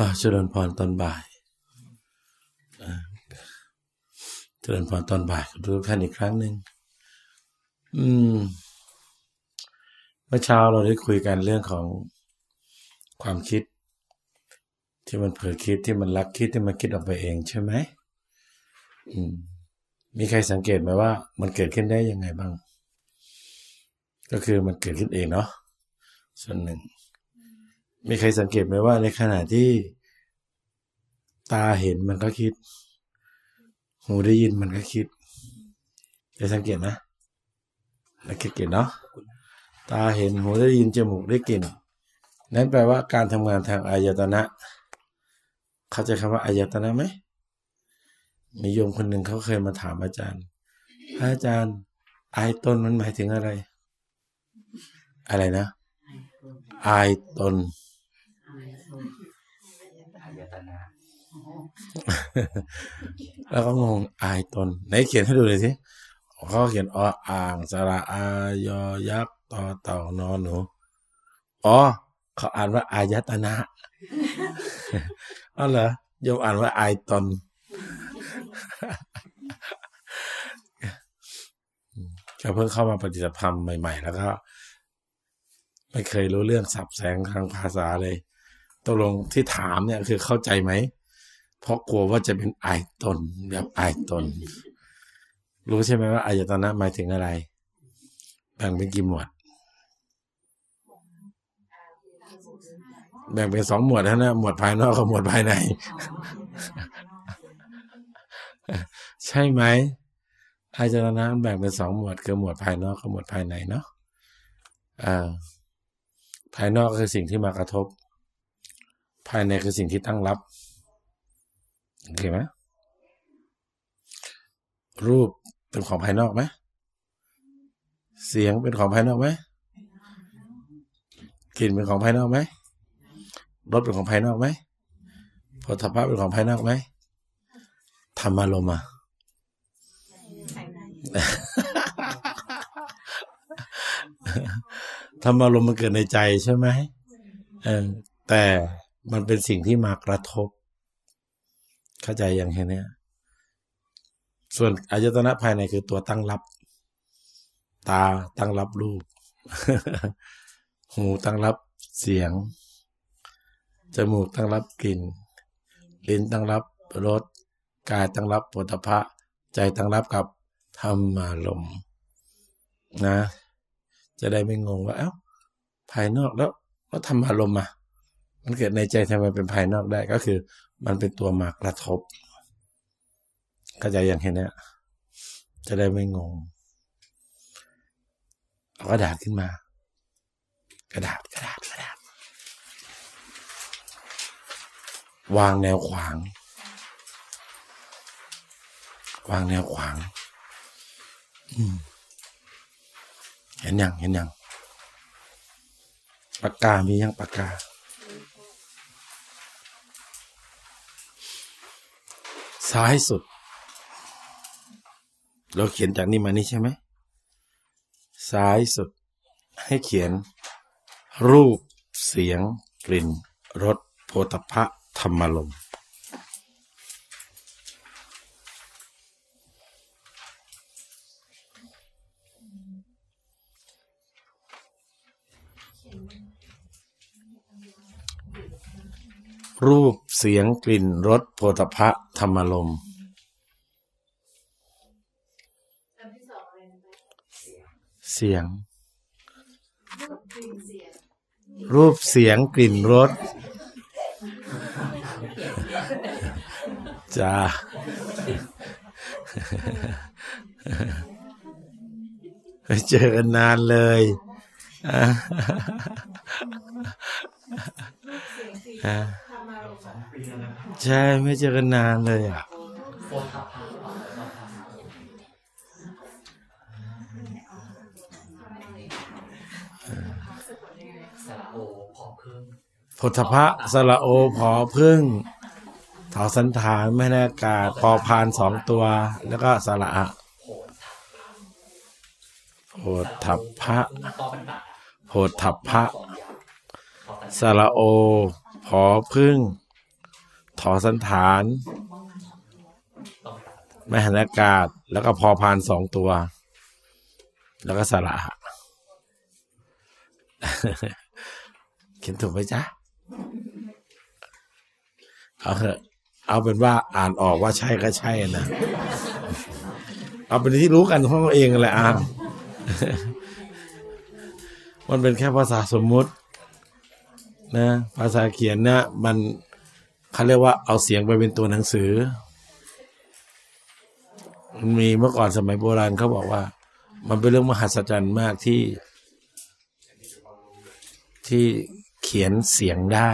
อาเจริญพรตอนบ่ายเจริญพรตอนบ่ายขอทุกท่านอีกครั้งหนึ่งอืมเมื่อเช้าเราได้คุยกันเรื่องของความคิด ที่มันเผลอคิดที่มันรักคิดที่มันคิดออกไปเองใช่ไหมอืม มีใครสังเกตไหมว่า มันเกิดขึ้นได้ยังไงบ้าง ก็คือมันเกิดขึ้นเองเนาะส่วนหนึ่ง มีใครสังเกตไหมว่าในขณะที่ ตาเห็นมันก็คิด หูได้ยินมันก็คิดได้สังเกตไหมได้คิดเกตเนาะตาเห็นหูได้ยินจมูกได้กลิ่น นั่นแปลว่าการทำงานทางอายตนะ เข้าใจคำว่าอายตนะไหมมีโยมคนหนึ่งเขาเคยมาถามอาจารย์อาจารย์อายตนมันหมายถึงอะไร อะไรนะ อายตน แล้วก็งงอายตนไหนเขียนให้ดูเลยสิเขาเขียนออ่างสระอายอยักษ์ต่อเต่านอนหนูอ๋อเขาอ่านว่าอายตนะอ๋อเหรอโยมอ่านว่าอายตนก็เพิ่งเข้ามาปฏิบัติธรรมใหม่ ๆ แล้วก็ ไม่เคยรู้เรื่องสับแสงทางภาษาเลย ตกลงที่ถามเนี่ยคือเข้าใจไหม เพราะกลัวว่าจะเป็นอายตนแบบอายตน รู้ใช่ไหมว่าอายตนะหมายถึงอะไรแบ่งเป็นกี่หมวด แบ่งเป็นสองหมวดนะนะหมวดภายนอกกับหมวดภายใน ใช่ไหมอายตนะแบ่งเป็นสองหมวด คือหมวดภายนอกกับหมวดภายในเนาะอ่าภายนอกคือสิ่งที่มากระทบ ภายในคือสิ่งที่ตั้งรับโอเคไหมรูปเป็นของภายนอกไหมเสียงเป็นของภายนอกไหมกลิ่นเป็นของภายนอกไหมรสเป็นของภายนอกไหมผลิตภัณฑ์เป็นของภายนอกไหมธรรมารมะธรรมารมมันเกิดในใจใช่ไหมเออแต่ มันเป็นสิ่งที่มากระทบ เข้าใจอย่างแค่นี้ส่วนอายตนะภายในคือตัวตั้งรับ ตาตั้งรับรูป หูตั้งรับเสียง จมูกตั้งรับกลิ่น ลิ้นตั้งรับรส กายตั้งรับปุถะพะใจตั้งรับกับธรรมารมณ์นะ จะได้ไม่งงว่า เอ้า ภายนอกแล้วแล้วธรรมารมณ์อะ มันเกิดในใจทำไมเป็นภายนอกได้ก็คือ มันเป็นตัวมากระทบเข้าใจอย่างเห็นเนี่ยจะได้ไม่งงเอากระดาษขึ้นมา กระดาษกระดาษกระดาษวางแนวขวาง วางแนวขวางเห็นยังเห็นยังปากกา มียังปากกา ซ้ายสุด เราเขียนจากนี่มานี่ใช่ไหม ซ้ายสุด ให้เขียน รูปเสียง กลิ่นรสโพธพะธรรมลมณ์ รูปเสียงกลิ่นรสโพธพะธรรมลมเสียง รูปเสียงกลิ่นรสจ้าไม่เจอกันนานเลยอะอะ ใช่ไม่เจอกันนานเลยอะพุทธพระสระโอผอพึ่งถอสันฐานไม่แน่อากาศปอพานสองตัว แล้วก็สระอะโพธัพพะโพธัพพะสระโอ ผอพึ่ง ถอสันฐานไม่หันอากาศ แล้วก็พอพานสองตัว แล้วก็สระเขียนถูกไหมจ๊ะ เอาเถอะเอาเป็นว่าอ่านออกว่าใช่ก็ใช่นะ เอาเป็นที่รู้กันของเราเองแหละอ่าน มันเป็นแค่ภาษาสมมุติ นะ ภาษาเขียนเนะมัน เขาเรียกว่าเอาเสียงไปเป็นตัวหนังสือมันมีเมื่อก่อนสมัยโบราณเขาบอกว่า มันเป็นเรื่องมหัศจรรย์มากที่ ที่เขียนเสียงได้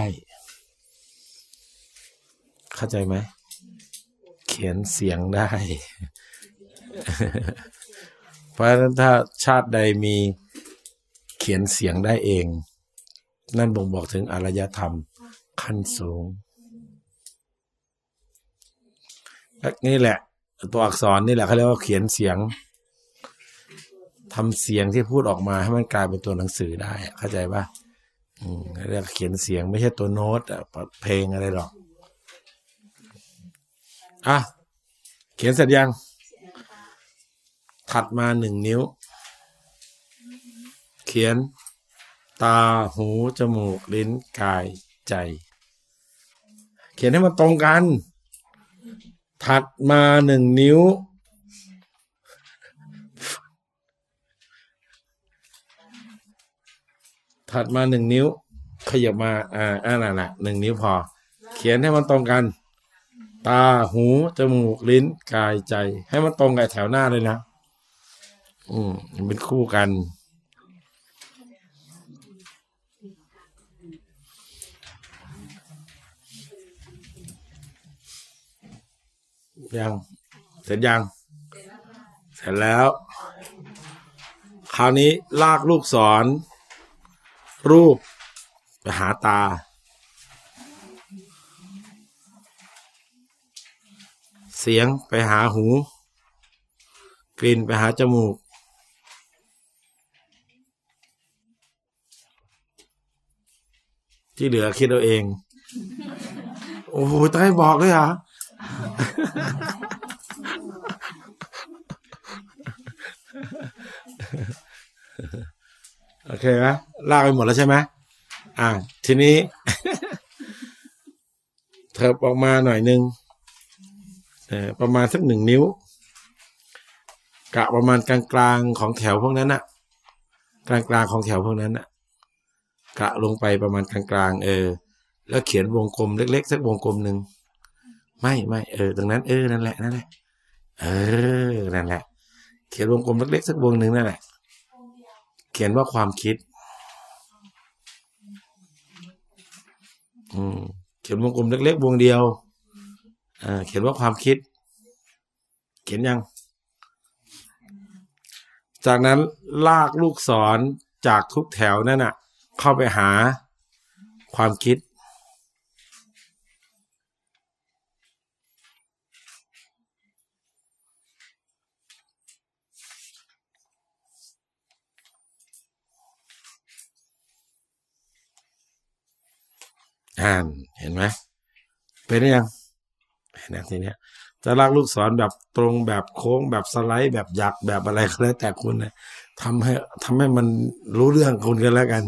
เข้าใจไหม เขียนเสียงได้ เพราะฉะนั้นถ้าชาติใดมีเขียนเสียงได้เอง นั่นบ่งบอกถึงอารยธรรมขั้นสูง นี่แหละ ตัวอักษรนี่แหละเขาเรียกว่าเขียนเสียงทำเสียงที่พูดออกมาให้มันกลายเป็นตัวหนังสือได้ เข้าใจปะอืมเรียกเขียนเสียงไม่ใช่ตัวโน้ตเพลงอะไรหรอกอะเขียนเสร็จยัง ถัดมาหนึ่งนิ้ว เขียน ตาหู จมูก ลิ้น กายใจ เขียนให้มันตรงกัน ถัดมาหนึ่งนิ้ว ถัดมาหนึ่งนิ้ว ขยับมา อ่าอ่านั่นะหนึ่งนิ้วพอ เขียนให้มันตรงกัน ตาหู จมูกลิ้นกายใจ ให้มันตรงกับแถวหน้าเลยนะ อืมเป็นคู่กัน ยัง เสร็จยัง เสร็จแล้ว คราวนี้ลากลูกศร รูปไปหาตา เสียงไปหาหู กลิ่นไปหาจมูก ที่เหลือคิดเอาเอง โอ้โหต้องให้บอกเลยเหรอ โอเคไหมลากไปหมดแล้วใช่ไหมอ่า ทีนี้ เถิบออกมาหน่อยนึงเออประมาณสักหนึ่งนิ้ว กะประมาณกลางๆของแถวพวกนั้นน่ะกลางๆของแถวพวกนั้นน่ะกะลงไปประมาณกลางๆเออ แล้วเขียนวงกลมเล็กๆสักวงกลมหนึ่ง ไม่ไม่เออตรงนั้นเออนั่นแหละนั่นแหละเออนั่นแหละ เขียนวงกลมเล็กๆสักวงหนึ่งนั่นแหละ เขียนว่าความคิด อืมเขียนวงกลมเล็กๆวงเดียวอ่าเขียนว่าความคิด เขียนยัง จากนั้นลากลูกศรจากทุกแถวนั่นน่ะ เข้าไปหาความคิด อ่านเห็นไหมเป็นหรือยังเห็นไหมทีเนี้ยจะลากลูกศรแบบตรงแบบโค้งแบบสไลด์แบบหยักแบบอะไรก็แล้วแต่คุณนะทำให้ทำให้มันรู้เรื่องคุณกันแล้วกัน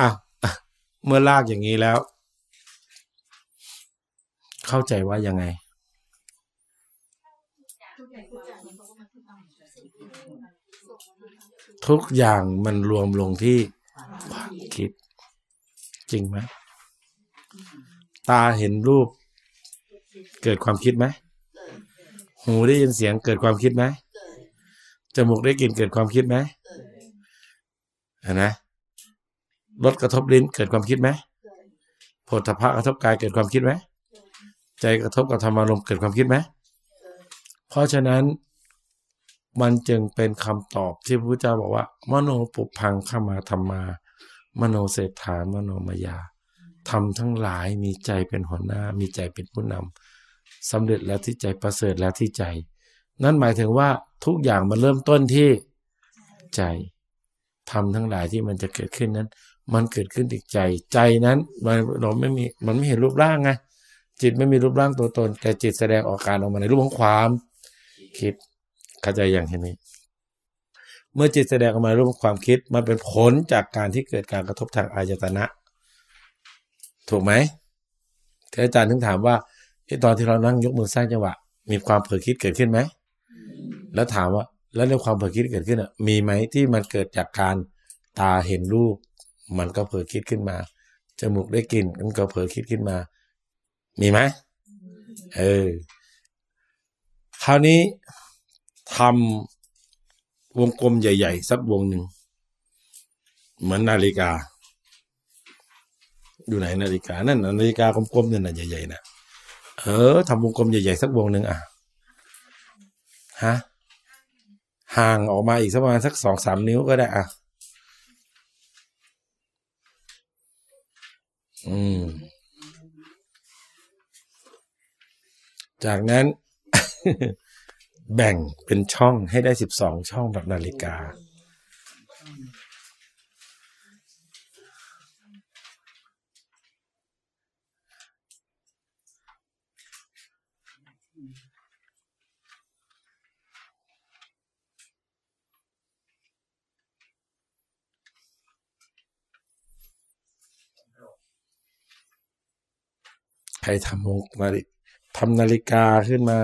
อะเมื่อลากอย่างนี้แล้ว เข้าใจว่ายังไงทุกอย่างมันรวมลงที่ ความคิด จริงไหมตาเห็นรูป เกิดความคิดไหมหูได้ยินเสียงเกิดความคิดไหมจมูกได้กลิ่นเกิดความคิดไหมเห็นไหมรสกระทบลิ้นเกิดความคิดไหมโผฏฐัพะกระทบกายเกิดความคิดไหมใจกระทบกับธรรมารมณ์เกิดความคิดไหมเพราะฉะนั้นมันจึงเป็นคำตอบที่พระพุทธเจ้าบอกว่า มโนปุพังขมาธรรมา มโนเศรษฐามโนมายาทำทั้งหลายมีใจเป็นหัวหน้า มีใจเป็นผู้นำสำเร็จแล้วที่ใจประเสริฐแล้วที่ใจ นั่นหมายถึงว่าทุกอย่างมันเริ่มต้นที่ใจทำทั้งหลายที่มันจะเกิดขึ้นนั้น มันเกิดขึ้นที่ใจใจนั้นมันเราไม่มีมันไม่เห็นรูปร่างไงจิตไม่มีรูปร่างตัวตน แต่จิตแสดงออกการออกมาในรูปของความ คิดเข้าใจอย่างนี้ เมื่อจิตแสดงออกมารูปความคิดมันเป็นผลจากการที่เกิดการกระทบทางอายตนะ ถูกไหมที่อาจารย์ถึงถามว่าตอนที่เรานั่งยกมือสร้างจังหวะ มีความเผลอคิดเกิดขึ้นไหมแล้วถามว่า แล้วในความเผลอคิดเกิดขึ้นอะมีไหมที่มันเกิดจากการตาเห็นรูป มันก็เผลอคิดขึ้นมาจมูกได้กลิ่นมันก็เผลอคิดขึ้นมา มีไหมเออคราวนี้ทำ วงกลมใหญ่ๆสักวงหนึ่ง เหมือนนาฬิกา อยู่ไหนนาฬิกา นั่นนาฬิกากลมๆเนี่ยนะใหญ่ๆนะเออทำวงกลมใหญ่ๆสักวงหนึ่งอะฮะห่างออกมาอีกสักประมาณสักสองสามนิ้วก็ได้อะอืม จากนั้น แบ่งเป็นช่องให้ได้สิบสองช่องแบบนาฬิกา ใครทำวงนาฬิทำนาฬิกาขึ้นมา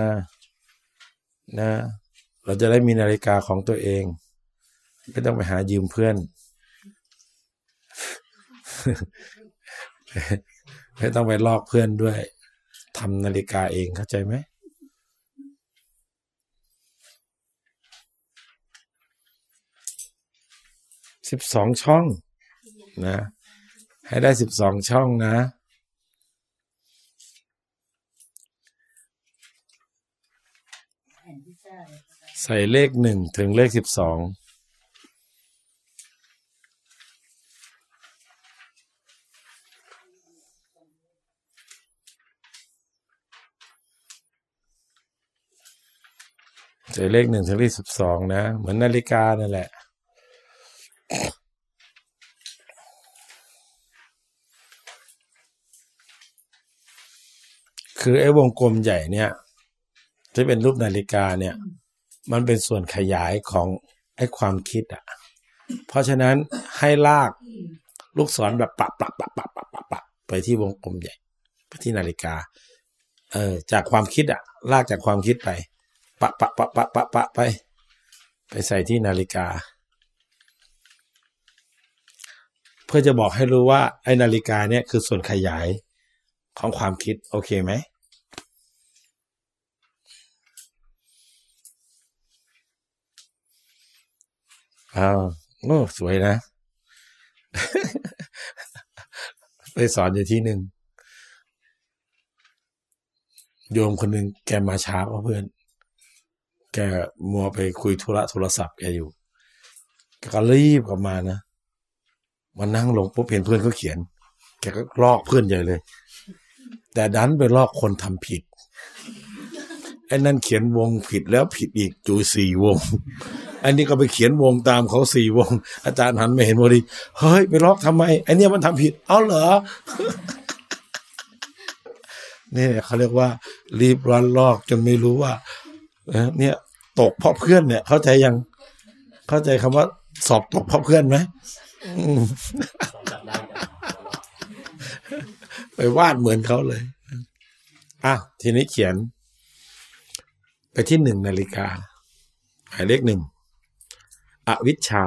นะ เราจะได้มีนาฬิกาของตัวเอง ไม่ต้องไปหายืมเพื่อน ไม่ต้องไปลอกเพื่อนด้วยทำนาฬิกาเองเข้าใจไหมสิบสองช่องนะ ให้ได้สิบสองช่องนะ ใส่เลขหนึ่งถึงเลขสิบสองใส่เลขหนึ่งถึงเลขสิบสองนะ เหมือนนาฬิกานั่นแหละคือไอ้วงกลมใหญ่เนี่ยที่เป็นรูปนาฬิกาเนี่ย มันเป็นส่วนขยายของไอ้ความคิดอะ เพราะฉะนั้นให้ลากลูกศรแบบปะปะปะปะปะปะปะไปที่วงกลมใหญ่ไปที่นาฬิกา เออ จากความคิดอะ ลากจากความคิดไป ปะปะปะปะปะปะไป ไปใส่ที่นาฬิกา เพื่อจะบอกให้รู้ว่าไอ้นาฬิกาเนี่ยคือส่วนขยายของความคิด โอเคไหม อ้าวโอ้สวยนะ ไปสอนอยู่ที่หนึ่ง โยมคนหนึ่งแกมาช้าว่าเพื่อน แกมัวไปคุยธุระโทรศัพท์แกอยู่ แกก็รีบกลับมานะมานั่งลงปุ๊บเห็นเพื่อนเขาเขียน แกก็ลอกเพื่อนใหญ่เลย แต่ดันไปลอกคนทำผิดไอ้นั่นเขียนวงผิดแล้วผิดอีกจูสี่วง อันนี้ก็ไปเขียนวงตามเขาสี่วง อาจารย์หันไม่เห็นพอดีเฮ้ยไปลอกทำไมไอเนี้ยมันทำผิด เอาเหรอนี่เขาเรียกว่า รีบรันลอกจนไม่รู้ว่าเนี่ยตกเพราะเพื่อนเนี่ย เข้าใจยังเข้าใจคำว่าสอบตกเพราะเพื่อนไหมไปวาดเหมือนเขาเลยอะทีนี้เขียน ไปที่หนึ่งนาฬิกาหมายเลขหนึ่ง อวิชชา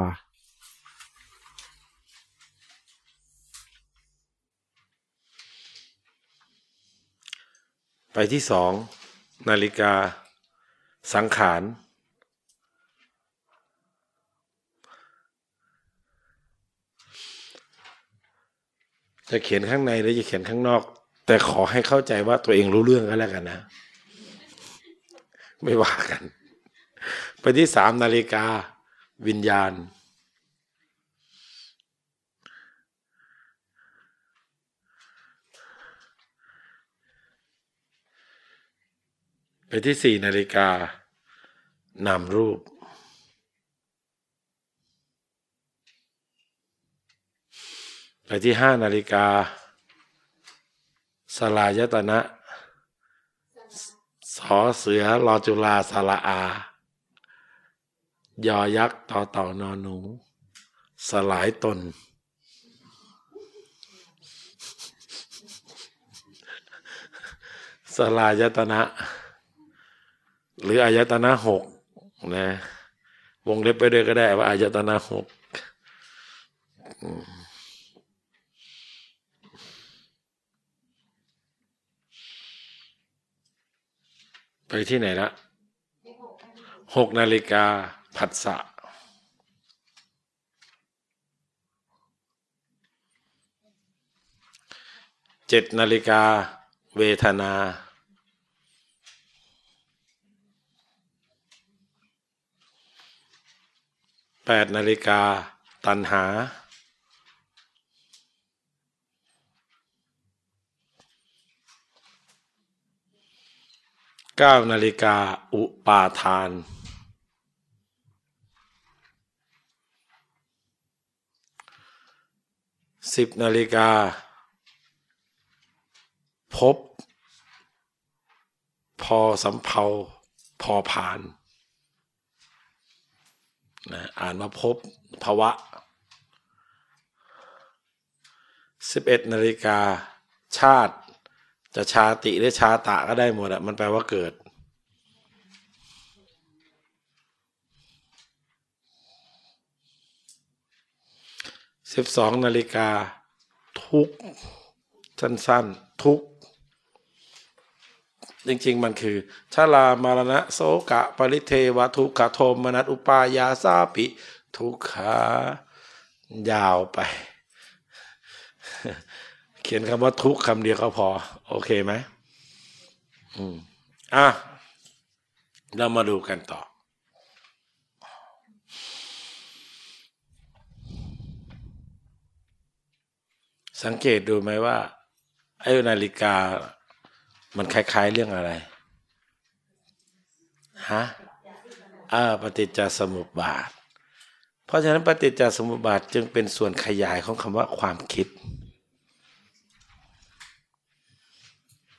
ไปที่สองนาฬิกา สังขาร จะเขียนข้างในหรือจะเขียนข้างนอก แต่ขอให้เข้าใจว่าตัวเองรู้เรื่องก็แล้วกันนะ ไม่ว่ากัน ไปที่สามนาฬิกา วิญญาณ ไปที่สี่นาฬิกานามรูป ไปที่ห้านาฬิกาสลายตนะสอเสือรอจุลาสละอา ยอยักษ์ต่อเต่านอนหนู สลายตน สลายตนะ หรืออายตนะหกนะ วงเล็บไปด้วยก็ได้ว่าอายตนะหกไปที่ไหนละหกนาฬิกา ผัสสะเจ็ดนาฬิกาเวทนาแปดนาฬิกาตันหาเก้านาฬิกาอุปาทาน สิบนาฬิกา พบ พอสำเพาพอผ่านนะอ่านมาพบภาวะสิบเอ็ดนาฬิกา ชาติ จะชาติหรือชาตะก็ได้หมดอะมันแปลว่าเกิด สิบสองนาฬิกา ทุกสั้นๆ ทุก จริง ๆ มันคือชาลามารณะโสกะ ปริเทวทุกขโทมนัตอุปายาสาปิ ทุกขายาวไป เขียนคำว่าทุกคำเดียวก็พอ โอเคไหมอืมอะ เรามาดูกันต่อ สังเกตดูไหมว่าไอ้นาฬิกา มันคล้าย ๆ เรื่องอะไรฮะอ่าปฏิจจสมุปบาท เพราะฉะนั้นปฏิจจสมุปบาทจึงเป็นส่วนขยายของคำว่าความคิด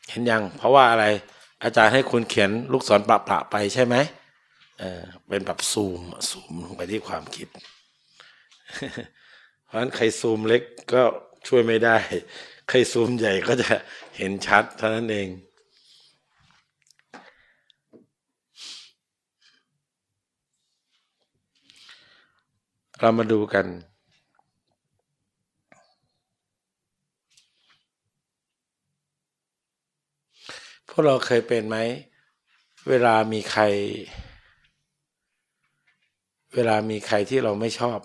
เห็นยัง เพราะว่าอะไร อาจารย์ให้คุณเขียนลูกศรปรับประไปใช่ไหมเออเป็นแบบซูมซูมลงไปที่ความคิด เพราะฉะนั้นใครซูมเล็กก็ ช่วยไม่ได้ ใครซูมใหญ่ก็จะเห็นชัดเท่านั้นเอง เรามาดูกัน พวกเราเคยเป็นไหม เวลามีใคร เวลามีใครที่เราไม่ชอบ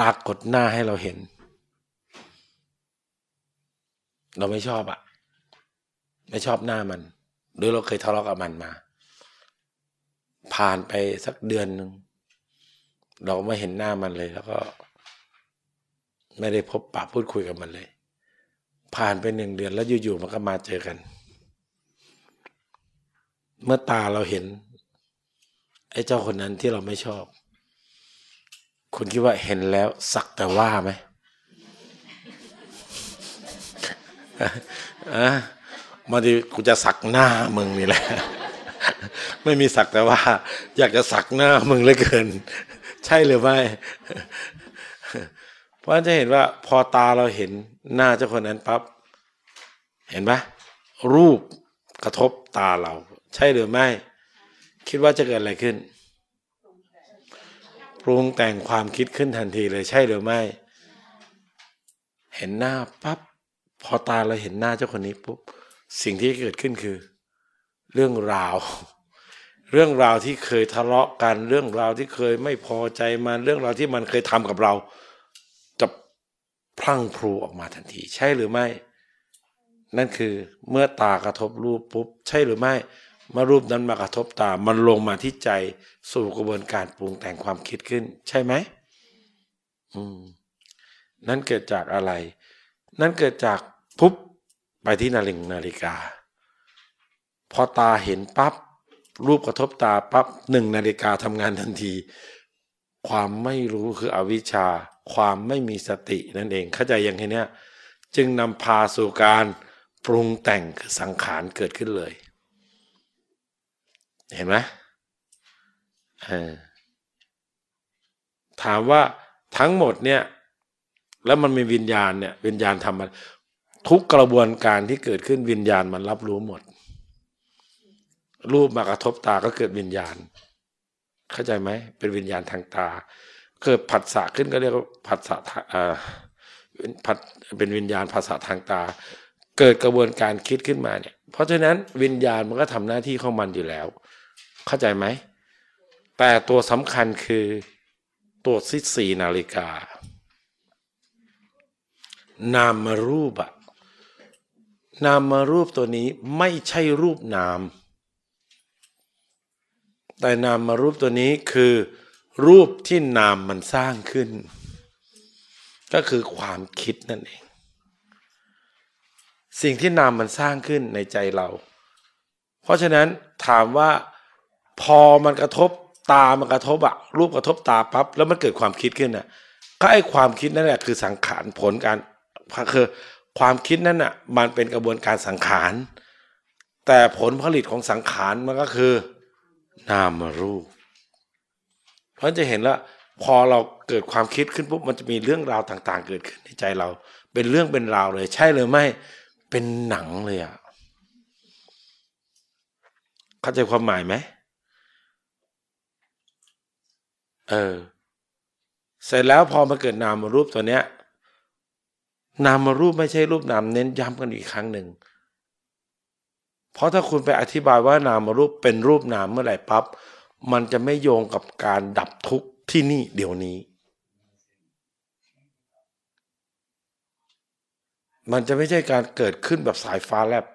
รากฏหน้าให้เราเห็น เราไม่ชอบอะไม่ชอบหน้ามัน หรือเราเคยทะเลาะกับมันมา ผ่านไปสักเดือนหนึ่งเราไม่เห็นหน้ามันเลย แล้วก็ ไม่ได้พบปะพูดคุยกับมันเลย ผ่านไปหนึ่งเดือนแล้วอยู่ๆมันก็มาเจอกัน เมื่อตาเราเห็น ไอ้เจ้าคนนั้นที่เราไม่ชอบ คุณคิดว่าเห็นแล้วสักแต่ว่าไหมอะมาดีกูจะสักหน้ามึงนี่แหละ ไม่มีสักแต่ว่า อยากจะสักหน้ามึงเลยเกิน ใช่หรือไม่เพราะฉะนั้นจะเห็นว่า พอตาเราเห็นหน้าเจ้าคนนั้นปั๊บเห็นไหมรูปกระทบตาเรา ใช่หรือไม่ คิดว่าจะเกิดอะไรขึ้น ปรุงแต่งความคิดขึ้นทันทีเลยใช่หรือไม่ เห็นหน้าปั๊บพอตาเราเห็นหน้าเจ้าคนนี้ปุ๊บสิ่งที่เกิดขึ้นคือ เรื่องราว เรื่องราวที่เคยทะเลาะกันเรื่องราวที่เคยไม่พอใจมันเรื่องราวที่มันเคยทำกับเรา จะพลั่งพลูออกมาทันที ใช่หรือไม่ นั่นคือเมื่อตากระทบรูปปุ๊บใช่หรือไม่ มื่อรูปนั้นมากระทบตา มันลงมาที่ใจสู่กระบวนการปรุงแต่งความคิดขึ้น ใช่ไหมอืมนั่นเกิดจากอะไร นั่นเกิดจากปุ๊บไปที่นาฬิกนาฬิกา พอตาเห็นปับ๊บรูปกระทบตาปับ๊บหนึ่งนาฬิกาทำงานทันที ความไม่รู้คืออวิชชา ความไม่มีสตินั่นเอง เข้าใจอย่างเนี้จึงนำพาสู่การปรุงแต่งคือสังขารเกิดขึ้นเลย เห็นไหมถามว่าทั้งหมดเนี่ย แล้วมันมีวิญญาณเนี่ย วิญญาณทำมันทุกกระบวนการที่เกิดขึ้นวิญญาณมันรับรู้หมด รูปมากระทบตาก็เกิดวิญญาณ เข้าใจไหมเป็นวิญญาณทางตา เกิดผัสสะขึ้นก็เรียกว่าผัสสะผัสเป็นวิญญาณภาษาทางตา เกิดกระบวนการคิดขึ้นมาเนี่ย เพราะฉะนั้นวิญญาณมันก็ทำหน้าที่ของมันอยู่แล้ว เข้าใจไหม แต่ตัวสำคัญคือตัวสิสีนาฬิกา นามรูปอะนามรูปตัวนี้ไม่ใช่รูปนาม แต่นามรูปตัวนี้คือรูปที่นามมันสร้างขึ้น ก็คือความคิดนั่นเอง สิ่งที่นามมันสร้างขึ้นในใจเรา เพราะฉะนั้นถามว่า พอมันกระทบตามันกระทบอะรูปกระทบตาปั๊บแล้วมันเกิดความคิดขึ้นอะก็ไอความคิดนั่นแหละคือสังขารผลการคือความคิดนั้นอะมันเป็นกระบวนการสังขารแต่ผลผลิตของสังขารมันก็คือ นามรูป เพราะจะเห็นแล้วพอเราเกิดความคิดขึ้นปุ๊บมันจะมีเรื่องราวต่าง ๆ เกิดขึ้นในใจเรา เป็นเรื่องเป็นราวเลย ใช่หรือไม่เป็นหนังเลยอะเข้าใจความหมายไหม เออ เสร็จแล้วพอมาเกิดนามรูปตัวเนี้ย นามรูปไม่ใช่รูปนามเน้นย้ำกันอีกครั้งหนึ่ง เพราะถ้าคุณไปอธิบายว่านามรูปเป็นรูปนามเมื่อไหร่ปั๊บมันจะไม่โยงกับการดับทุกข์ที่นี่เดี๋ยวนี้ มันจะไม่ใช่การเกิดขึ้นแบบสายฟ้าแลบ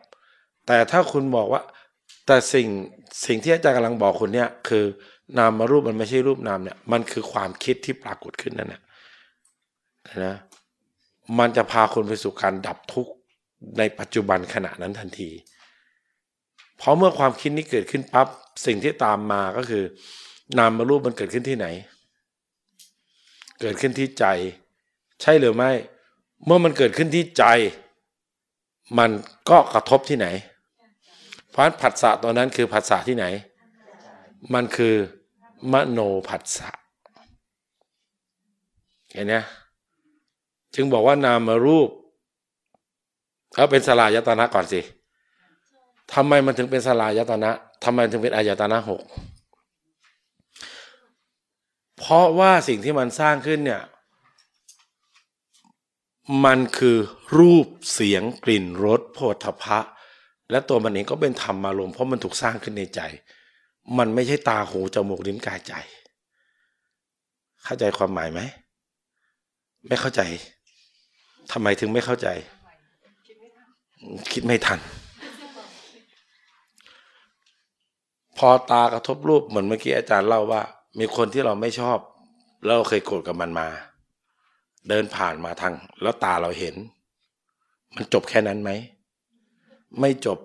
แต่ถ้าคุณบอกว่า แต่สิ่งสิ่งที่อาจารย์กำลังบอกคุณเนี่ยคือ นามารูปมันไม่ใช่รูปนามเนี่ย มันคือความคิดที่ปรากฏขึ้นนั่นแหละนะ มันจะพาคนไปสู่การดับทุกข์ในปัจจุบันขณะนั้นทันที เพราะเมื่อความคิดนี้เกิดขึ้นปั๊บสิ่งที่ตามมาก็คือ นามารูปมันเกิดขึ้นที่ไหน เกิดขึ้นที่ใจ ใช่หรือไม่ เมื่อมันเกิดขึ้นที่ใจ มันก็กระทบที่ไหน เพราะผัสสะตัวนั้นคือผัสสะที่ไหน มันคือมโนผัสสะเห็นไหมจึงบอกว่านามรูปเอาเป็นสลายตนะก่อนสิทำไมมันถึงเป็นสลายตนะทำไมถึงเป็นอายตนะหกเพราะว่าสิ่งที่มันสร้างขึ้นเนี่ย มันคือรูปเสียงกลิ่นรสโผฏฐะและตัวมันเองก็เป็นธรรมารมเพราะมันถูกสร้างขึ้นในใจ มันไม่ใช่ตาหูจมูกลิ้นกายใจ เข้าใจความหมายไหม ไม่เข้าใจทำไมถึงไม่เข้าใจ คิดไม่ทัน พอตากระทบรูปเหมือนเมื่อกี้อาจารย์เล่าว่า มีคนที่เราไม่ชอบ เราเคยโกรธกับมันมา เดินผ่านมาทาง แล้วตาเราเห็น มันจบแค่นั้นไหม ไม่จบ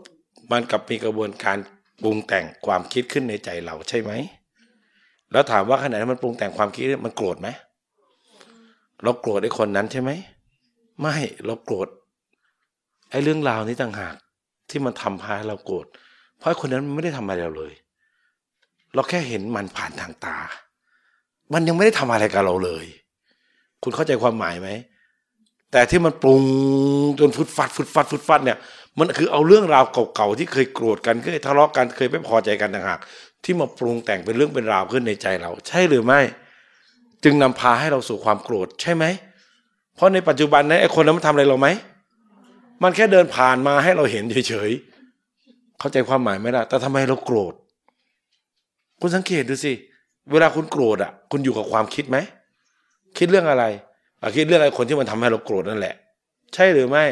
มันกลับมีกระบวนการ ปรุงแต่งความคิดขึ้นในใจเราใช่ไหม แล้วถามว่าขณะนั้นมันปรุงแต่งความคิดมันโกรธไหม เราโกรธไอ้คนนั้นใช่ไหม ไม่ เราโกรธไอ้เรื่องราวนี้ต่างหากที่มันทำพาเราโกรธ เพราะคนนั้นมันไม่ได้ทำอะไรเราเลย เราแค่เห็นมันผ่านทางตา มันยังไม่ได้ทำอะไรกับเราเลย คุณเข้าใจความหมายไหม แต่ที่มันปรุงจนฟุดฟัดฟุดฟัดฟุดฟัดเนี่ย มันคือเอาเรื่องราวเก่าๆที่เคยโกรธกันเคยทะเลาะกันเคยไม่พอใจกันต่างหากที่มาปรุงแต่งเป็นเรื่องเป็นราวขึ้นในใจเรา ใช่หรือไม่ จึงนำพาให้เราสู่ความโกรธใช่ไหมเพราะในปัจจุบันนะไอ้คนนั้นมันทำอะไรเราไหมมันแค่เดินผ่านมาให้เราเห็นเฉยๆเข้าใจความหมายไหมล่ะแต่ทำไมเราโกรธ คุณสังเกตดูสิเวลาคุณโกรธอะ คุณอยู่กับความคิดไหมคิดเรื่องอะไรคิดเรื่องไอะไรคนที่มันทำให้เราโกรธนั่นแหละ ใช่หรือไม่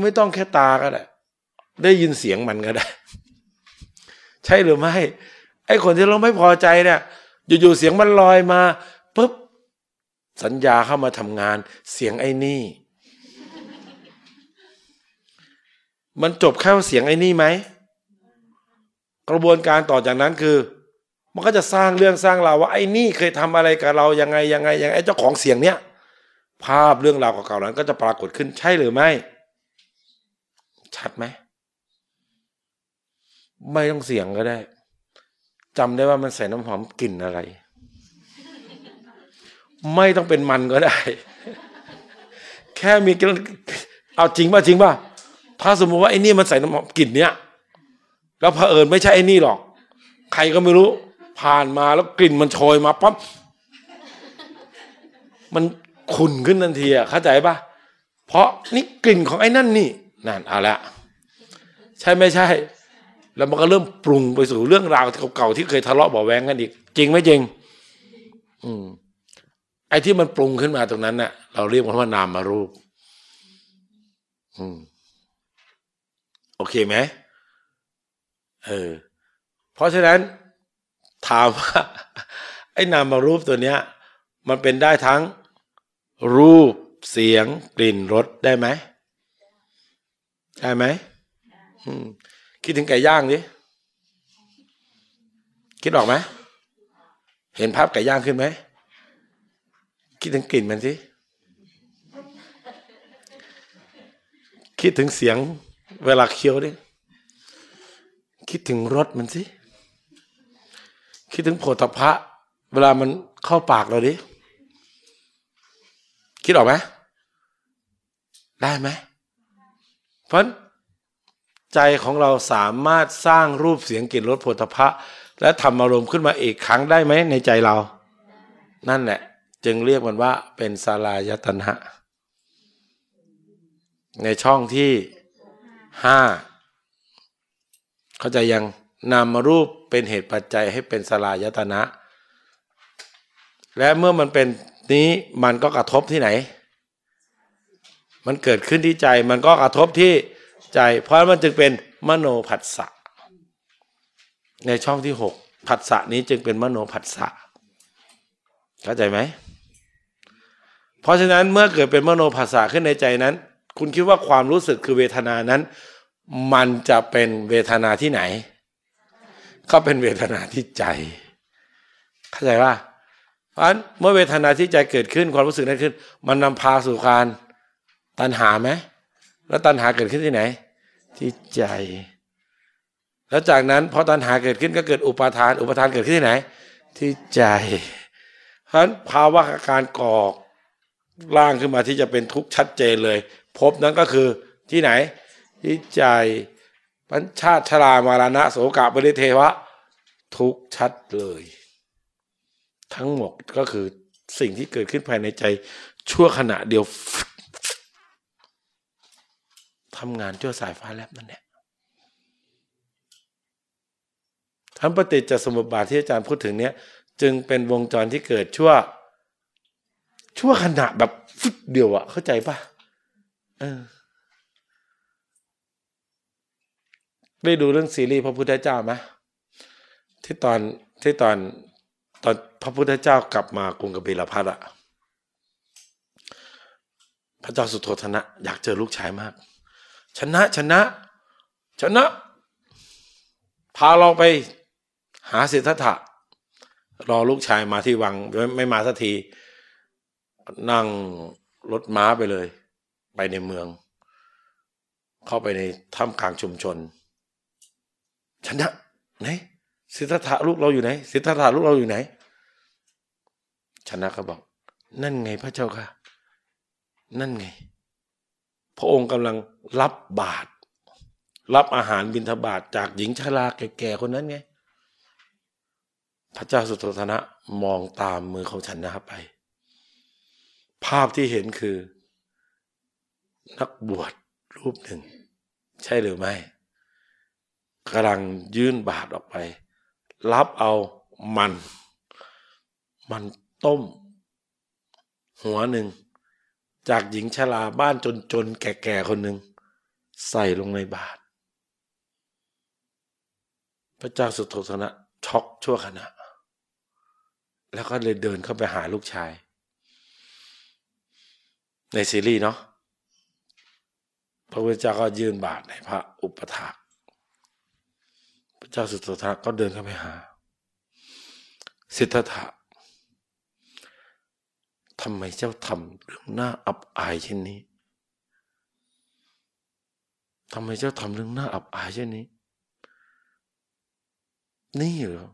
ไม่ต้องแค่ตาก็ได้ได้ยินเสียงมันก็ได้ ใช่หรือไม่ ไอ้คนที่เราไม่พอใจเนี่ยอยู่ๆเสียงมันลอยมาปุ๊บสัญญาเข้ามาทำงาน เสียงไอ้นี่ มันจบแค่เสียงไอ้นี่ไหมกระบวนการต่อจากนั้นคือ มันก็จะสร้างเรื่องสร้างราวว่าไอ้นี่เคยทำอะไรกับเรายังไงยังไงยังไงไอ้เจ้าของเสียงเนี้ยภาพเรื่องราวเก่าๆนั้นก็จะปรากฏขึ้นใช่หรือไม่ ชัดไหมไม่ต้องเสียงก็ได้จำได้ว่ามันใส่น้ำหอมกลิ่นอะไร ไม่ต้องเป็นมันก็ได้ แค่มีกินเอาจริงป่ะจริงป่ะถ้าสมมติว่าไอ้นี่มันใส่น้ำหอมกลิ่นเนี้ยแล้วเผอิญไม่ใช่ไอ้นี่หรอก ใครก็ไม่รู้ ผ่านมาแล้วกลิ่นมันโชยมาปั๊บมันขุ่นขึ้นทันทีอะเข้าใจป่ะเพราะนี่กลิ่นของไอ้นั่นนี่นั่นเอาละ ใช่ไม่ใช่ แล้วมันก็เริ่มปรุงไปสู่เรื่องราวเก่าๆที่เคยทะเลาะเบาแวงกันอีก จริงไหมจริง อืมไอ้ที่มันปรุงขึ้นมาตรงนั้นเน่ะ เราเรียกมันว่านามมารูป อืม โอเคไหมเออ เพราะฉะนั้น ถามว่า ไอ้นามารูปตัวเนี้ย มันเป็นได้ทั้ง รูปเสียง กลิ่นรสได้ไหมได้ไหม คิดถึงไก่ย่างดิคิดออกไหมเห็นภาพไก่ย่างขึ้นไหมคิดถึงกลิ่นมันสิคิดถึงเสียง เวลาเคี้ยวดิคิดถึงรสมันสิคิดถึงโผฏฐะเวลามันเข้าปากเราดิคิดออกไหมได้ไหมเพราะ ใจของเราสามารถสร้างรูปเสียงกลิ่นรสโผฏฐะและทำอารมณ์ขึ้นมาอีกครั้งได้ไหมในใจเรา นั่นแหละ จึงเรียกมันว่าเป็นสาลายตนะในช่องที่ห้าเข้าใจยังนามรูปเป็นเหตุปัจจัยให้เป็นสลายตนะ และเมื่อมันเป็นนี้มันก็กระทบที่ไหน มันเกิดขึ้นที่ใจ มันก็กระทบที่ ใจ เพราะมันจึงเป็นมโนผัสสะในช่องที่หกผัสสะนี้จึงเป็นมโนผัสสะเข้าใจไหมเพราะฉะนั้นเมื่อเกิดเป็นมโนผัสสะขึ้นในใจนั้น คุณคิดว่าความรู้สึกคือเวทนานั้น มันจะเป็นเวทนาที่ไหน ก็เป็นเวทนาที่ใจ เข้าใจว่าเพราะฉะนั้นเมื่อเวทนาที่ใจเกิดขึ้นความรู้สึกนั้นขึ้น มันนำพาสู่การตัณหาไหมแล้วตัณหาเกิดขึ้นที่ไหน ที่ใจ แล้วจากนั้นพอตัณหาเกิดขึ้นก็เกิดอุปาทาน อุปาทานเกิดขึ้นที่ไหน ที่ใจ เพราะฉะนั้นภาวะการก่อร่างขึ้นมาที่จะเป็นทุกข์ชัดเจนเลยพบนั้นก็คือที่ไหน ที่ใจปัญชาติชรามารณะโสกะบริเทวะ ทุกชัดเลย ทั้งหมดก็คือสิ่งที่เกิดขึ้นภายในใจชั่วขณะเดียว ทำงานชั่วสายฟ้าแลบนั่นแหละทั้งปฏิจจสมุปบาทที่อาจารย์พูดถึงเนี้ยจึงเป็นวงจรที่เกิดชั่ว ชั่วขณะแบบฟึดเดียวอะเข้าใจปะเออได้ดูเรื่องซีรีส์พระพุทธเจ้าไหมที่ตอนที่ตอนตอนพระพุทธเจ้ากลับมากรุงกบิลพัทอะพระเจ้าสุโธธนะ อยากเจอลูกชายมาก ชนะชนะ ชนะ พาเราไปหาสิทธัตถะรอลูกชายมาที่วังไม่มาสักที นั่งรถม้าไปเลย ไปในเมือง เข้าไปในถ้ำกลางชุมชน ชนะไหนสิทธัตถะลูกเราอยู่ไหนสิทธัตถะลูกเราอยู่ไหน ชนะก็บอก นั่นไงพระเจ้าค่ะ นั่นไง พระองค์กำลังรับบาตรรับอาหารบิณฑบาตจากหญิงชราแก่ๆคนนั้นไง พระเจ้าสุโธธนะมองตามมือของชนะไป ภาพที่เห็นคือ นักบวชรูปหนึ่ง ใช่หรือไม่กำลังยื่นบาทออกไป รับเอามัน มันต้ม หัวหนึ่ง จากหญิงชราบ้านจนๆแก่ๆคนหนึ่งใส่ลงในบาทพระเจ้าสุโธทนะช็อกชั่วขณะ แล้วก็เลยเดินเข้าไปหาลูกชาย ในซีรีส์เนาะพระพุทธเจ้าก็ยื่นบาทให้พระอุปถากพระเจ้าสุโธทะก็เดินเข้าไปหา สิทธัตถะ ทำไมเจ้าทำเรื่องน่าอับอายเช่นนี้ทำไมเจ้าทำเรื่องน่าอับอายเช่นนี้ นี่เหรอ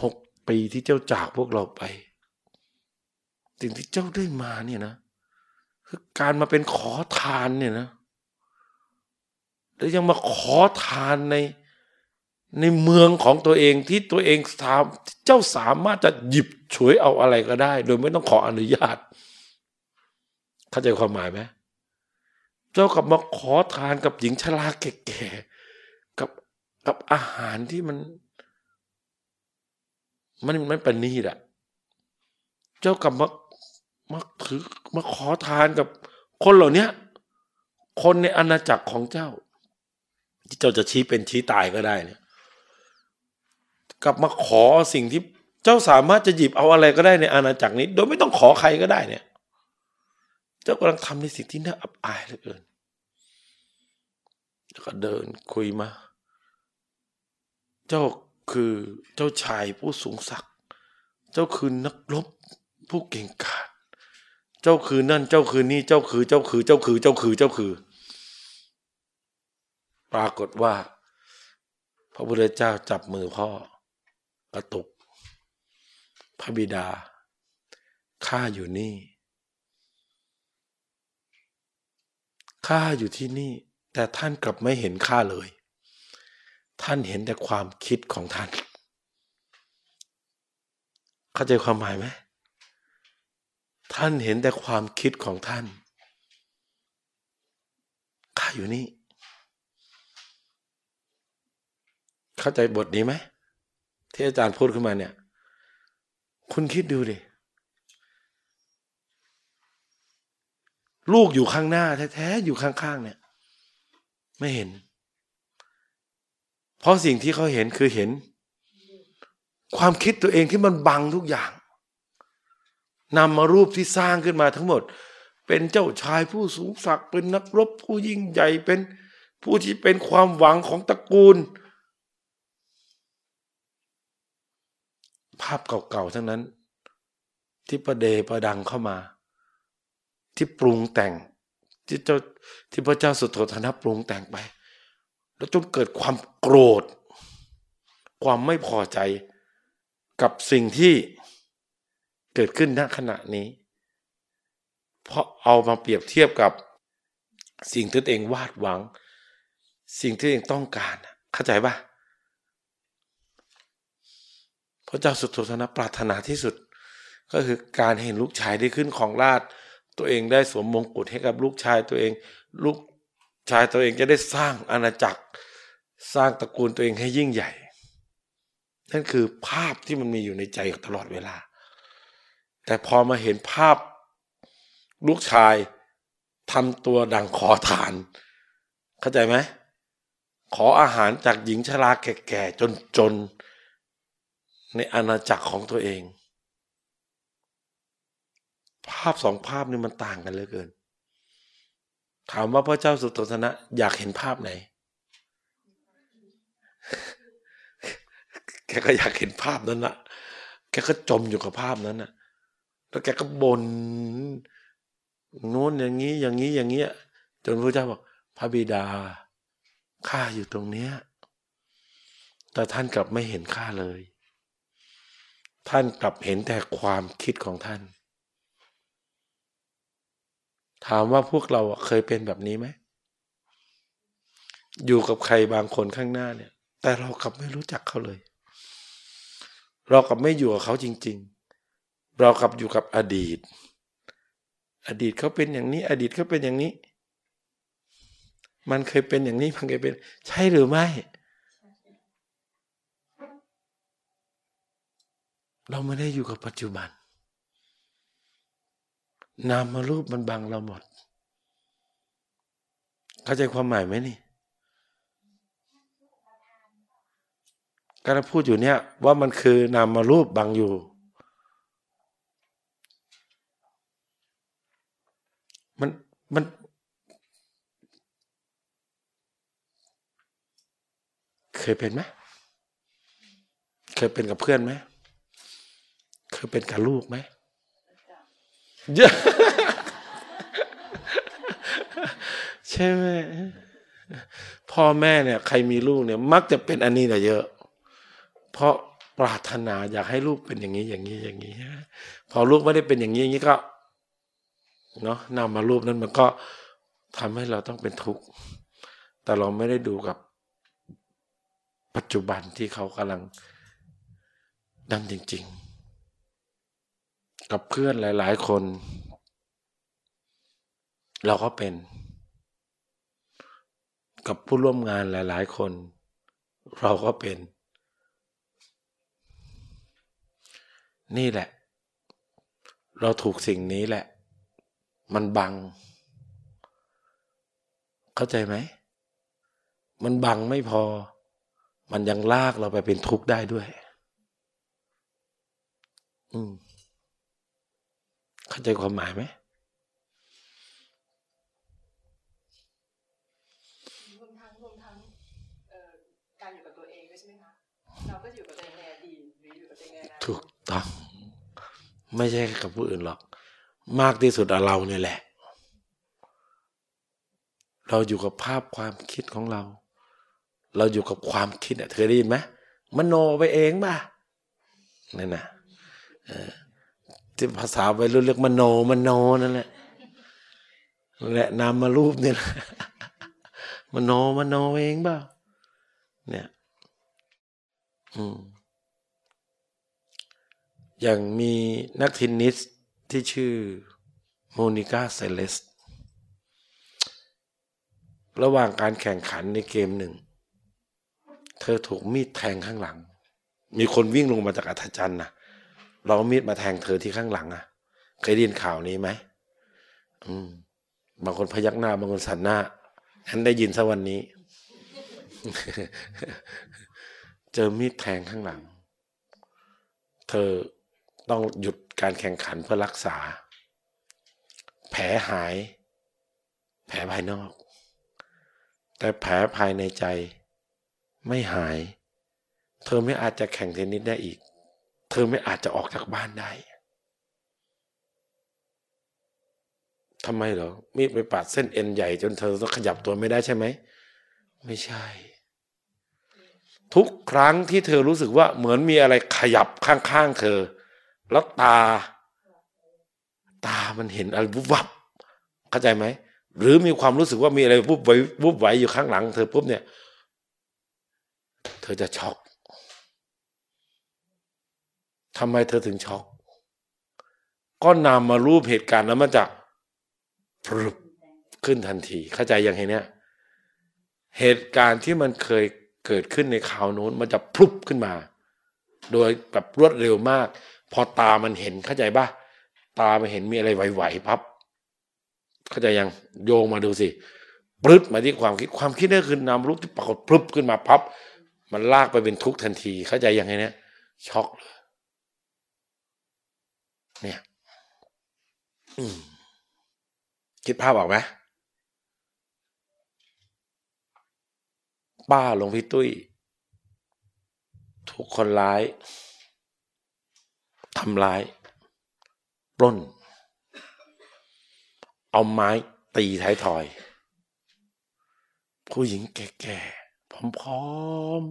หกปีที่เจ้าจากพวกเราไป สิ่งที่เจ้าได้มาเนี่ยนะคือการมาเป็นขอทานเนี่ยนะ แล้วยังมาขอทานใน ในเมืองของตัวเองที่ตัวเองสามเจ้าสามารถจะหยิบฉวยเอาอะไรก็ได้ โดยไม่ต้องขออนุญาต เข้าใจความหมายไหมเจ้ากลับมาขอทานกับหญิงชราแก่ๆกับกับอาหารที่มัน มันมันเป็นนี่แหละเจ้ากลับมามาถือมาขอทานกับคนเหล่านี้คนในอาณาจักรของเจ้า ที่เจ้าจะชี้เป็นชี้ตายก็ได้เนี่ย กลับมาขอสิ่งที่เจ้าสามารถจะหยิบเอาอะไรก็ได้ในอาณาจักรนี้ โดยไม่ต้องขอใครก็ได้เนี่ย เจ้ากำลังทำในสิ่งที่น่าอับอายเหลือเกินแล้วก็เดินคุยมา เจ้าคือเจ้าชายผู้สูงศักดิ์เจ้าคือนักรบผู้เก่งกาจเจ้าคือนั่น เจ้าคือนี่เจ้าคือ เจ้าคือ เจ้าคือ เจ้าคือเจ้าคือ ปรากฏว่า พระพุทธเจ้าจับมือพ่อ กระตุก พระบิดา ข้าอยู่นี่ ข้าอยู่ที่นี่ แต่ท่านกลับไม่เห็นข้าเลย ท่านเห็นแต่ความคิดของท่าน เข้าใจความหมายไหม ท่านเห็นแต่ความคิดของท่าน ข้าอยู่นี่ เข้าใจบทนี้ไหม ที่อาจารย์พูดขึ้นมาเนี่ย คุณคิดดูดิ ลูกอยู่ข้างหน้าแท้ๆอยู่ข้างๆเนี่ย ไม่เห็น เพราะสิ่งที่เขาเห็นคือเห็น ความคิดตัวเองที่มันบังทุกอย่างนำมารูปที่สร้างขึ้นมาทั้งหมด เป็นเจ้าชายผู้สูงศักดิ์เป็นนักรบผู้ยิ่งใหญ่เป็นผู้ที่เป็นความหวังของตระกูล ภาพเก่าๆทั้งนั้น ที่ประเดประดังเข้ามา ที่ปรุงแต่ง ที่เจ้าที่พระเจ้าสุโธธนะปรุงแต่งไป แล้วจนเกิดความโกรธ ความไม่พอใจกับสิ่งที่เกิดขึ้นณขณะนี้ เพราะเอามาเปรียบเทียบกับสิ่งที่ตัวเองวาดหวัง สิ่งที่ตัวเองต้องการ เข้าใจปะ พระเจ้าสุโธทนะปรารถนาที่สุด ก็คือการเห็นลูกชายได้ขึ้นของราชตัวเองได้สวมมงกุฎให้กับลูกชายตัวเอง ลูกชายตัวเองจะได้สร้างอาณาจักร สร้างตระกูลตัวเองให้ยิ่งใหญ่ นั่นคือภาพที่มันมีอยู่ในใจตลอดเวลา แต่พอมาเห็นภาพลูกชายทำตัวดังขอทาน เข้าใจไหมขออาหารจากหญิงชราแก่ๆจนๆ ในอาณาจักรของตัวเอง ภาพสองภาพนี่มันต่างกันเหลือเกิน ถามว่าพระเจ้าสุตตนะ อยากเห็นภาพไหน แกก็อยากเห็นภาพนั้นน่ะ แกก็จมอยู่กับภาพนั้นน่ะ แล้วแกก็บน่นโน้นอย่างนี้ อย่างนี้อย่างเงี้ยจนพระเจ้าบอกพระบิดาข้าอยู่ตรงเนี้ยแต่ท่านกลับไม่เห็นข้าเลย ท่านกลับเห็นแต่ความคิดของท่าน ถามว่าพวกเราเคยเป็นแบบนี้ไหม อยู่กับใครบางคนข้างหน้าเนี่ย แต่เรากลับไม่รู้จักเขาเลย เรากลับไม่อยู่กับเขาจริง ๆ เรากลับอยู่กับอดีต อดีตเขาเป็นอย่างนี้ อดีตเขาเป็นอย่างนี้ มันเคยเป็นอย่างนี้มันเคยเป็น ใช่หรือไม่ เราไม่ได้อยู่กับปัจจุบัน นามมารูปมันบังเราหมด เข้าใจความหมายไหมนี่การพูดอยู่เนี่ย ว่ามันคือนามมารูปบังอยู่ มันมันเคยเป็นไหม เคยเป็นกับเพื่อนไหม ยเป็นกับลูกไหมเยอะใช่ไหมพ่อแม่เนี่ย ใครมีลูกเนี่ย มักจะเป็นอันนี้แหละเยอะ เพราะปรารถนาอยากให้ลูกเป็นอย่างนี้อย่างนี้อย่างนี้พอลูกไม่ได้เป็นอย่างนี้อย่างนี้ก็เนาะนำมารูปนั้นมันก็ทำให้เราต้องเป็นทุกข์แต่เราไม่ได้ดูกับปัจจุบันที่เขากำลังดังจริง ๆ กับเพื่อนหลาย ๆ คน เราก็เป็น กับผู้ร่วมงานหลาย ๆ คน เราก็เป็น นี่แหละ เราถูกสิ่งนี้แหละ มันบัง เข้าใจไหม มันบังไม่พอ มันยังลากเราไปเป็นทุกข์ได้ด้วย อืม เข้าใจความหมายไหมรวมทั้งรวมทั้งเอ่อการอยู่กับตัวเองด้วยใช่ไหมคะเราก็อยู่กับตัวเองในอดีตหรืออยู่กับตัวเองในอนาคตถูกต้อง ไม่ใช่กับผู้อื่นหรอก มากที่สุดอะเราเนี่ยแหละ เราอยู่กับภาพความคิดของเรา เราอยู่กับความคิดอะเธอได้ยินไหมมโนไปเองป่ะนั่นน่ะเออ ที่ภาษาไปรุ่นเรียกมโนมโนนั่นแหละนั่นแหละนามมารูปเนี่ยแหละมโนมโนเองป่ะเนี่ย อืมอย่างมีนักเทนนิสที่ชื่อโมนิกาเซเลส ระหว่างการแข่งขันในเกมหนึ่ง เธอถูกมีดแทงข้างหลัง มีคนวิ่งลงมาจากอัธจันทร์นะ เราเอามีดมาแทงเธอที่ข้างหลังอะ เคยได้ยินข่าวนี้ไหมอืม บางคนพยักหน้า บางคนสันหน้าฉันได้ยินซะวันนี้ เจอมีดแทงข้างหลัง เธอต้องหยุดการแข่งขันเพื่อรักษา แผลหาย แผลภายนอก แต่แผลภายในใจไม่หาย เธอไม่อาจจะแข่งเทนนิสได้อีก เธอไม่อาจจะออกจากบ้านได้ทำไมเหรอ มีดไปปาดเส้นเอ็นใหญ่จนเธอต้องขยับตัวไม่ได้ใช่ไหม ไม่ใช่ ทุกครั้งที่เธอรู้สึกว่าเหมือนมีอะไรขยับข้างๆเธอ แล้วตา ตามันเห็นอะไรวุบวับ เข้าใจไหม หรือมีความรู้สึกว่ามีอะไรวุบไหววุบไหวอยู่ข้างหลัง เธอปุ๊บเนี่ย เธอจะช็อก ทำไมเธอถึงช็อก ก็นำมารูปเหตุการณ์แล้วมันจะพรึบขึ้นทันที เข้าใจยังไงเนี่ยเหตุการณ์ที่มันเคยเกิดขึ้นในข่าวโน้นมันจะพลุบขึ้นมา โดยแบบรวดเร็วมาก พอตามันเห็นเข้าใจปะตามันเห็นมีอะไรไหวๆพับ เข้าใจยังโยงมาดูสิปลึดมาที่ความคิดความคิดนั่นคือนามรูปที่ปรากฏพลุบขึ้นมาพับ มันลากไปเป็นทุกข์ทันที เข้าใจยังไงเนี่ยช็อกเลย เนี่ยคิดภาพออกไหมป้าหลวงพี่ตุ้ย ถูกคนร้ายทำร้าย ปล้น เอาไม้ตีท้ายทอย ผู้หญิงแก่ๆผอม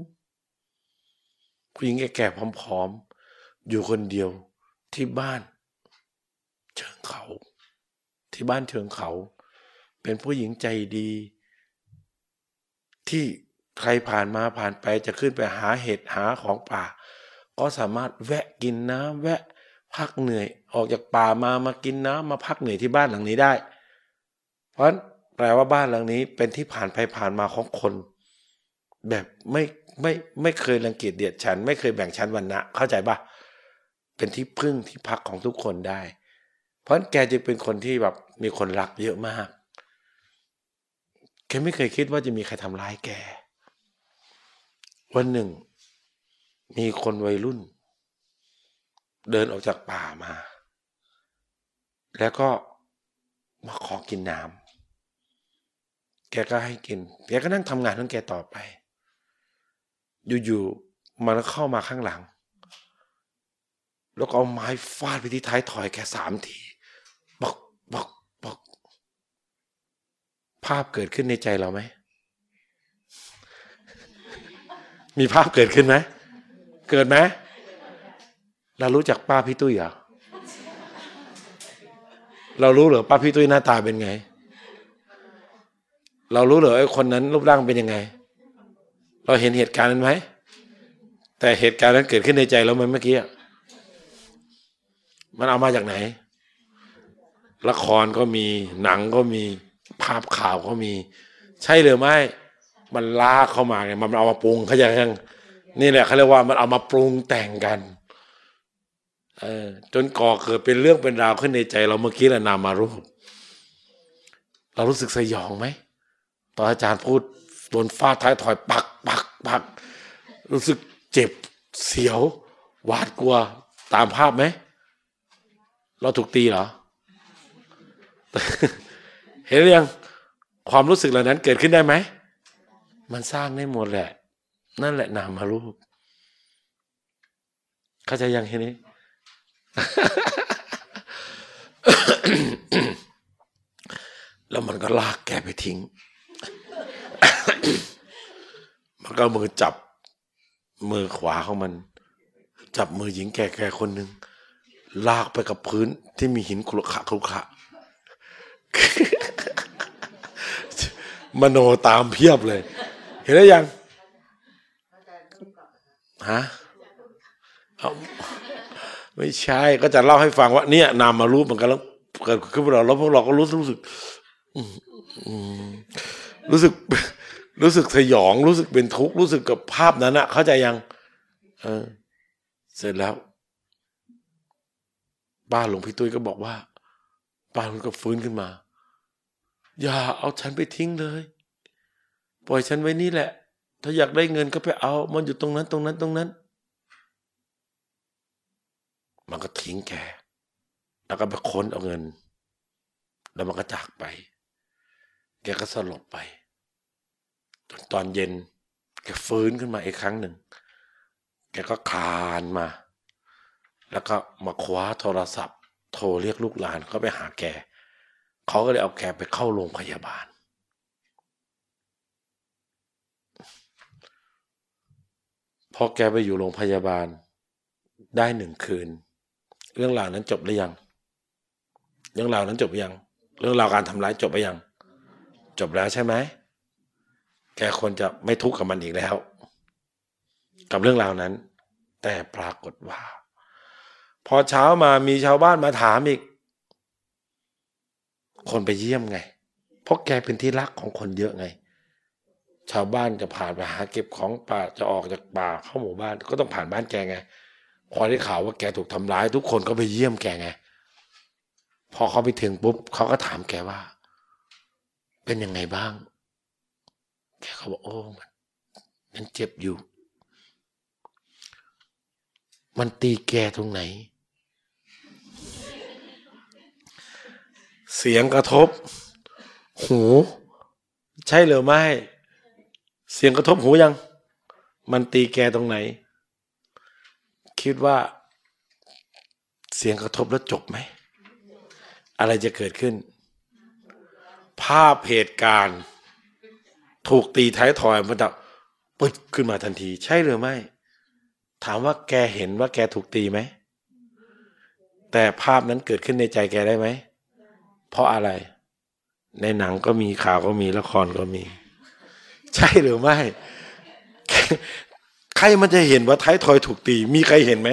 ๆผู้หญิงแก่ๆผอมๆอยู่คนเดียวที่บ้าน เขา ที่บ้านเชิงเขา เป็นผู้หญิงใจดี ที่ใครผ่านมาผ่านไปจะขึ้นไปหาเห็ดหาของป่า ก็สามารถแวะกินน้ำแวะพักเหนื่อย ออกจากป่ามามากินน้ำมาพักเหนื่อยที่บ้านหลังนี้ได้ เพราะฉะนั้นแปลว่าบ้านหลังนี้เป็นที่ผ่านไปผ่านมาของคน แบบไม่ไม่ไม่เคยรังเกียจเดียดฉัน ไม่เคยแบ่งชั้นวรรณะเข้าใจปะเป็นที่พึ่งที่พักของทุกคนได้ ราะแกจึงเป็นคนที่แบบมีคนรักเยอะมาก แกไม่เคยคิดว่าจะมีใครทำร้ายแก วันหนึ่ง มีคนวัยรุ่น เดินออกจากป่ามา แล้วก็มาขอกินน้ำแกก็ให้กิน แกก็นั่งทำงานของแกต่อไป อยู่ๆ มันเข้ามาข้างหลัง แล้วก็เอาไม้ฟาดไปที่ท้ายถอยแกสามทีบอกบอกบอก ภาพเกิดขึ้นในใจเราไหม มีภาพเกิดขึ้นไหม เกิดไหม เรารู้จักป้าพี่ตุ้ยเหรอ เรารู้เหรอป้าพี่ตุ้ยหน้าตาเป็นไง เรารู้เหรอไอ้คนนั้นรูปร่างเป็นยังไง เราเห็นเหตุการณ์นั้นไหม แต่เหตุการณ์นั้นเกิดขึ้นในใจเราเมื่อกี้ มันเอามาจากไหน ละครก็มี หนังก็มี ภาพข่าวก็มี ใช่หรือไม่มันลากเข้ามาไงมันเอามาปรุงเขาจะยังนี่แหละเขาเรียกว่ามันเอามาปรุงแต่งกันเออจนก่อเกิดเป็นเรื่องเป็นราวขึ้นในใจ เราเมื่อกี้แหละนามารูปเรารู้สึกสยองไหมตอนอาจารย์พูดโดนฟาดท้ายถอยปักปักปักรู้สึกเจ็บเสียวหวาดกลัวตามภาพไหม เราถูกตีเหรอ เห็นหรือยังความรู้สึกเหล่านั้นเกิดขึ้นได้ไหม มันสร้างได้หมดแหละ นั่นแหละนามารูป เข้าใจยังทีนี้ แล้วมันก็ลากแกไปทิ้ง มันก็มือจับมือขวาของมัน จับมือหญิงแก่ๆคนหนึ่งลากไปกับพื้นที่มีหินครุขะครุขะ มโนตามเพียบเลย เห็นแล้วยังฮะเอาไม่ใช่ก็จะเล่าให้ฟังว่า เนี่ยนามมารู้มันกำลังเกิดขึ้นเราแล้วพวกเราก็รู้สึกรู้สึกรู้สึก รู้สึกสยอง รู้สึกเป็นทุกข์รู้สึกกับภาพนั้นอะเข้าใจยัง เออ เสร็จแล้วป้าหลวงพี่ตุ้ยก็บอกว่าป้าหลวงก็ฟื้นขึ้นมา อย่าเอาฉันไปทิ้งเลย ปล่อยฉันไว้นี่แหละ ถ้าอยากได้เงินก็ไปเอา มันอยู่ตรงนั้นตรงนั้นตรงนั้น มันก็ทิ้งแก แล้วก็ไปค้นเอาเงิน แล้วมันก็จากไป แกก็สลบไป จนตอนเย็น แกฟื้นขึ้นมาอีกครั้งหนึ่ง แกก็คลานมา แล้วก็มาคว้าโทรศัพท์ โทรเรียกลูกหลานเขาไปหาแก เขาก็เลยเอาแกไปเข้าโรงพยาบาล พอแกไปอยู่โรงพยาบาลได้หนึ่งคืน เรื่องราวนั้นจบหรือยัง เรื่องราวนั้นจบยัง เรื่องราวการทำร้ายจบหรือยัง จบแล้วใช่ไหมแกควรจะไม่ทุกข์กับมันอีกแล้ว กับเรื่องราวนั้น แต่ปรากฏว่า พอเช้ามามีชาวบ้านมาถามอีก คนไปเยี่ยมไง เพราะแกเป็นที่รักของคนเยอะไง ชาวบ้านจะผ่านไปหาเก็บของป่าจะออกจากป่าเข้าหมู่บ้านก็ต้องผ่านบ้านแกไงพอได้ข่าวว่าแกถูกทำร้าย ทุกคนก็ไปเยี่ยมแกไง พอเขาไปถึงปุ๊บเขาก็ถามแกว่า เป็นยังไงบ้าง แกเขาบอกโอ้มันมันเจ็บอยู่ มันตีแกตรงไหน เสียงกระทบ หู ใช่หรือไม่ เสียงกระทบหูยัง มันตีแกตรงไหน คิดว่า เสียงกระทบแล้วจบไหม อะไรจะเกิดขึ้น ภาพเหตุการณ์ ถูกตีท้ายทอยมันดับปึ๊ดขึ้นมาทันที ใช่หรือไม่ ถามว่าแกเห็นว่าแกถูกตีไหม แต่ภาพนั้นเกิดขึ้นในใจแกได้ไหม เพราะอะไร ในหนังก็มีข่าวก็มีละครก็มี ใช่หรือไม่ ใครมันจะเห็นว่าท้ายทอยถูกตี มีใครเห็นไหม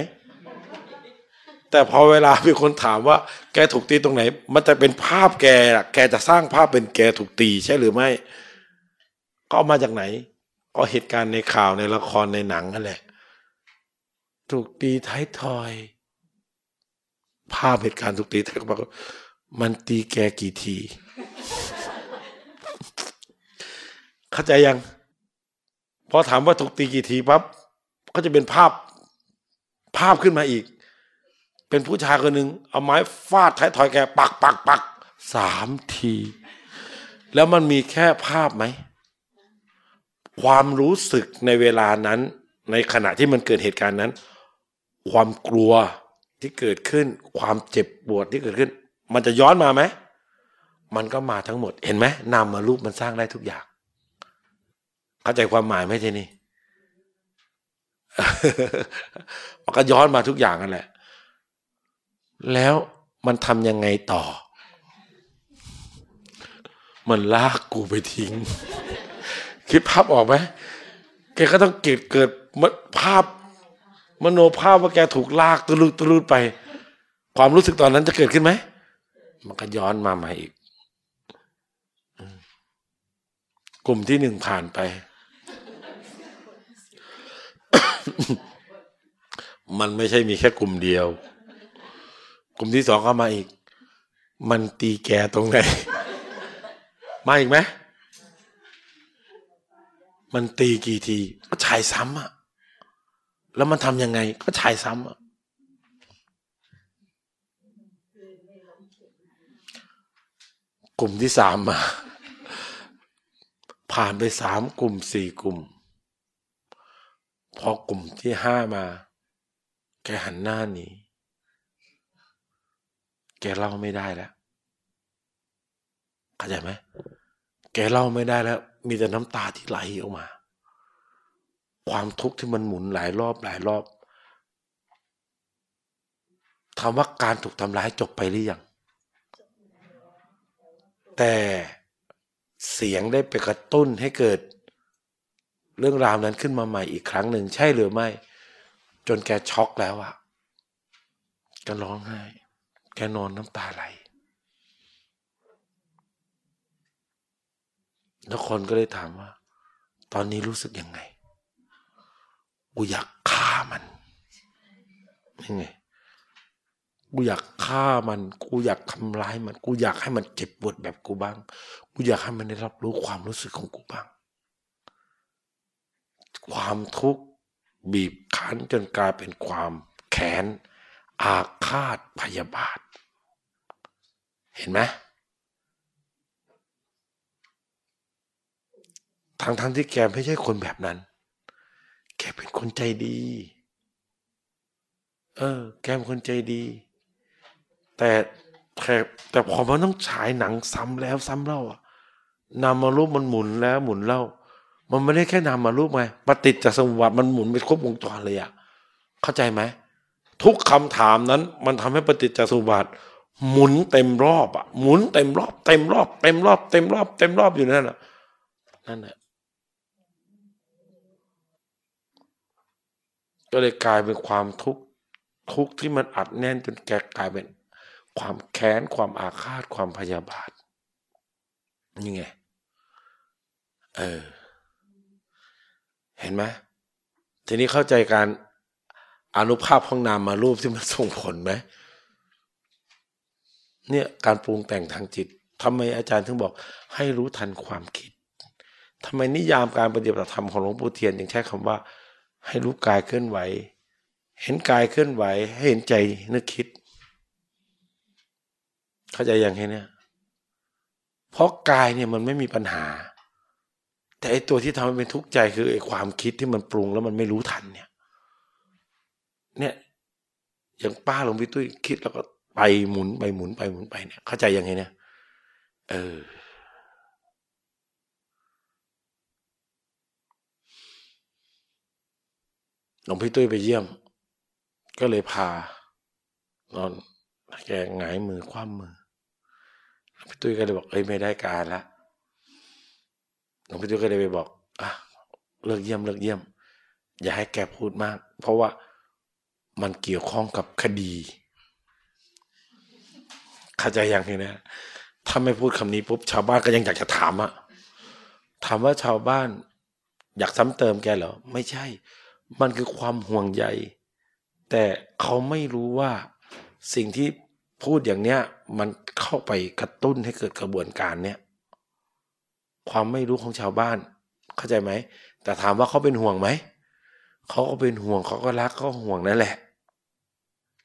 แต่พอเวลามีคนถามว่า แกถูกตีตรงไหน มันจะเป็นภาพแกแกจะสร้างภาพเป็นแกถูกตี ใช่หรือไม่ก็เอามาจากไหน ก็เหตุการณ์ในข่าวในละครในหนังนั่นแหละ ถูกตีท้ายทอย ภาพเหตุการณ์ถูกตีท้ายทอย มันตีแกกี่ที เข้าใจยัง พอถามว่าถูกตีกี่ทีปั๊บก็จะเป็นภาพภาพขึ้นมาอีก เป็นผู้ชายคนหนึ่งเอาไม้ฟาดท้ายถอยแกปักปักปักสามที แล้วมันมีแค่ภาพไหม ความรู้สึกในเวลานั้น ในขณะที่มันเกิดเหตุการณ์นั้น ความกลัวที่เกิดขึ้น ความเจ็บปวดที่เกิดขึ้น มันจะย้อนมาไหม มันก็มาทั้งหมด เห็นไหมนามมารูปมันสร้างได้ทุกอย่าง เข้าใจความหมายไหมทีนี้มันก็ย้อนมาทุกอย่างนั่นแหละ แล้วมันทำยังไงต่อ มันลากกูไปทิ้ง คิดภาพออกไหมแกก็ต้องเกิดเกิดภาพ มโนภาพว่าแกถูกลากตะลุตะลุไป ความรู้สึกตอนนั้นจะเกิดขึ้นไหม มันก็ย้อนมาใหม่อีก กลุ่มที่หนึ่งผ่านไป มันไม่ใช่มีแค่กลุ่มเดียว กลุ่มที่สองก็มาอีก มันตีแกตรงไหน มาอีกไหมมันตีกี่ที ก็ฉายซ้ำอะแล้วมันทำยังไง ก็ฉายซ้ำอะ กลุ่มที่สามมา ผ่านไปสามกลุ่มสี่กลุ่ม พอกลุ่มที่ห้ามา แกหันหน้าหนีแกเล่าไม่ได้แล้วเข้าใจไหมแกเล่าไม่ได้แล้ว มีแต่น้ำตาที่ไหลออกมา ความทุกข์ที่มันหมุนหลายรอบหลายรอบถามว่าการถูกทำร้ายจบไปหรือยัง แต่เสียงได้ไปกระตุ้นให้เกิด เรื่องราวนั้นขึ้นมาใหม่อีกครั้งหนึ่งใช่หรือไม่ จนแกช็อกแล้วอะแกร้องไห้แกนอนน้ำตาไหลแล้วคนก็เลยถามว่า ตอนนี้รู้สึกยังไง กูอยากฆ่ามันยังไง กูอยากฆ่ามัน กูอยากทำร้ายมัน กูอยากให้มันเจ็บปวดแบบกูบ้าง กูอยากให้มันได้รับรู้ความรู้สึกของกูบ้าง ความทุกข์บีบคั้นจนกลายเป็นความแค้นอาฆาตพยาบาท เห็นไหมทั้งทั้งที่แกไม่ใช่คนแบบนั้น แกเป็นคนใจดี เออ แกเป็นคนใจดี แต่แต่แต่พอมันต้องฉายหนังซ้ำแล้วซ้ำเล่าอะนามารูปมันหมุนแล้วหมุนเล่า มันไม่ได้แค่นามารูปไงปฏิจจสมุปบาทมันหมุนไปครบวงจรเลยอะเข้าใจไหมทุกคำถามนั้น มันทำให้ปฏิจจสมุปบาทหมุนเต็มรอบอะหมุนเต็มรอบเต็มรอบเต็มรอบเต็มรอบเต็มรอบอยู่นั่นอะนั่นแหละก็เลยกลายเป็นความทุกข์ทุกข์ที่มันอัดแน่นจนแกกลายเป็น ความแค้น ความอาฆาต ความพยาบาท นี่ไง เออ เห็นไหมทีนี้เข้าใจการอนุภาพของนามมารูปที่มันส่งผลไหมเนี่ยการปรุงแต่งทางจิตทำไมอาจารย์ถึงบอก ให้รู้ทันความคิดทำไมนิยามการปฏิบัติธรรมของหลวงปู่เทียนยังใช้คำว่า ให้รู้กายเคลื่อนไหว เห็นกายเคลื่อนไหว ให้เห็นใจนึกคิด เข้าใจยังไงเนี่ยเพราะกายเนี่ยมันไม่มีปัญหา แต่ไอตัวที่ทำให้เป็นทุกข์ใจคือไอความคิดที่มันปรุงแล้วมันไม่รู้ทันเนี่ย เนี่ย อย่างป้าหลวงพี่ตุ้ยคิดแล้วก็ไปหมุนไปหมุนไปหมุนไปเนี่ย เข้าใจยังไงเนี่ย เออ หลวงพี่ตุ้ยไปเยี่ยม ก็เลยพานอนแกหงายมือคว่ำมือ พี่ตุ้ยก็เลยบอกเอ้ยไม่ได้การละหลวงพี่ตุ้ยก็เลยไปบอกอะเลิกเยี่ยมเลิกเยี่ยม อย่าให้แกพูดมาก เพราะว่ามันเกี่ยวข้องกับคดีเข้าใจยังไงนะถ้าไม่พูดคำนี้ปุ๊บชาวบ้านก็ยังอยากจะถามอะถามว่าชาวบ้าน อยากซ้ำเติมแกเหรอไม่ใช่ มันคือความห่วงใยแต่เขาไม่รู้ว่าสิ่งที่ พูดอย่างเนี้ยมันเข้าไปกระตุ้นให้เกิดกระบวนการเนี้ยความไม่รู้ของชาวบ้าน เข้าใจไหม แต่ถามว่าเขาเป็นห่วงไหม เขาก็เป็นห่วงเขาก็รักเขาห่วงนั่นแหละ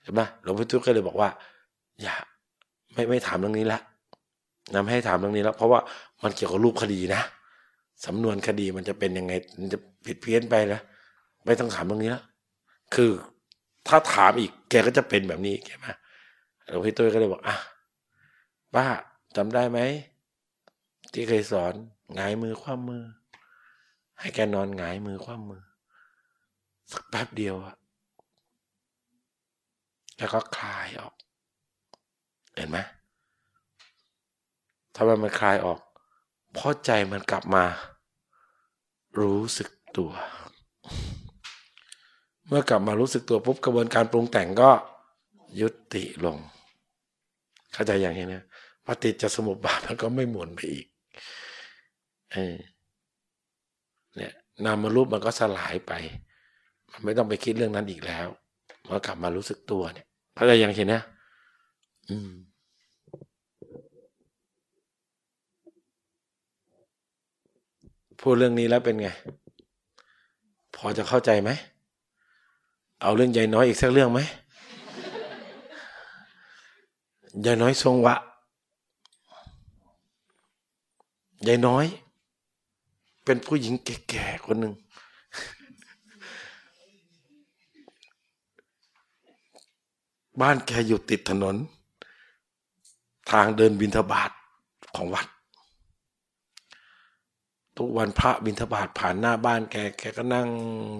ใช่ไหมหลวงพ่อทุกก็เลยบอกว่า อย่า ไม่ไม่ถามเรื่องนี้ละนำให้ถามเรื่องนี้แล้วเพราะว่ามันเกี่ยวกับรูปคดีนะสำนวนคดีมันจะเป็นยังไง มันจะผิดเพี้ยนไปนะไม่ต้องถามเรื่องนี้ละคือถ้าถามอีกแกก็จะเป็นแบบนี้ใช่ไหม หลวงพี่ตุ้ยก็เลยบอกอะป้าจำได้ไหมที่เคยสอนหงายมือคว่ำมือ ให้แกนอนหงายมือคว่ำมือ สักแป๊บเดียวอะแล้วก็คลายออก เห็นไหมทำไมมันคลายออกเพราะใจมันกลับมา รู้สึกตัว เมื่อกลับมารู้สึกตัวปุ๊บกระบวนการปรุงแต่งก็ ยุติลง เข้าใจอย่างนี้นะปฏิจจสมุปบาทมันก็ไม่หมุนไปอีกเออเนี่ยนามรูปมันก็สลายไป มันไม่ต้องไปคิดเรื่องนั้นอีกแล้วเมื่อกลับมารู้สึกตัวเนี่ยเข้าใจอย่างเห็นะอืมพูดเรื่องนี้แล้วเป็นไง พอจะเข้าใจไหม เอาเรื่องยายน้อยอีกสักเรื่องไหม ยายน้อยทรงวะยายน้อย เป็นผู้หญิงแก่ๆคนหนึ่งบ้านแกอยู่ติดถนน ทางเดินบินทบาทของวัด ทุกวันพระบินทบาทผ่านหน้าบ้านแก แกก็นั่ง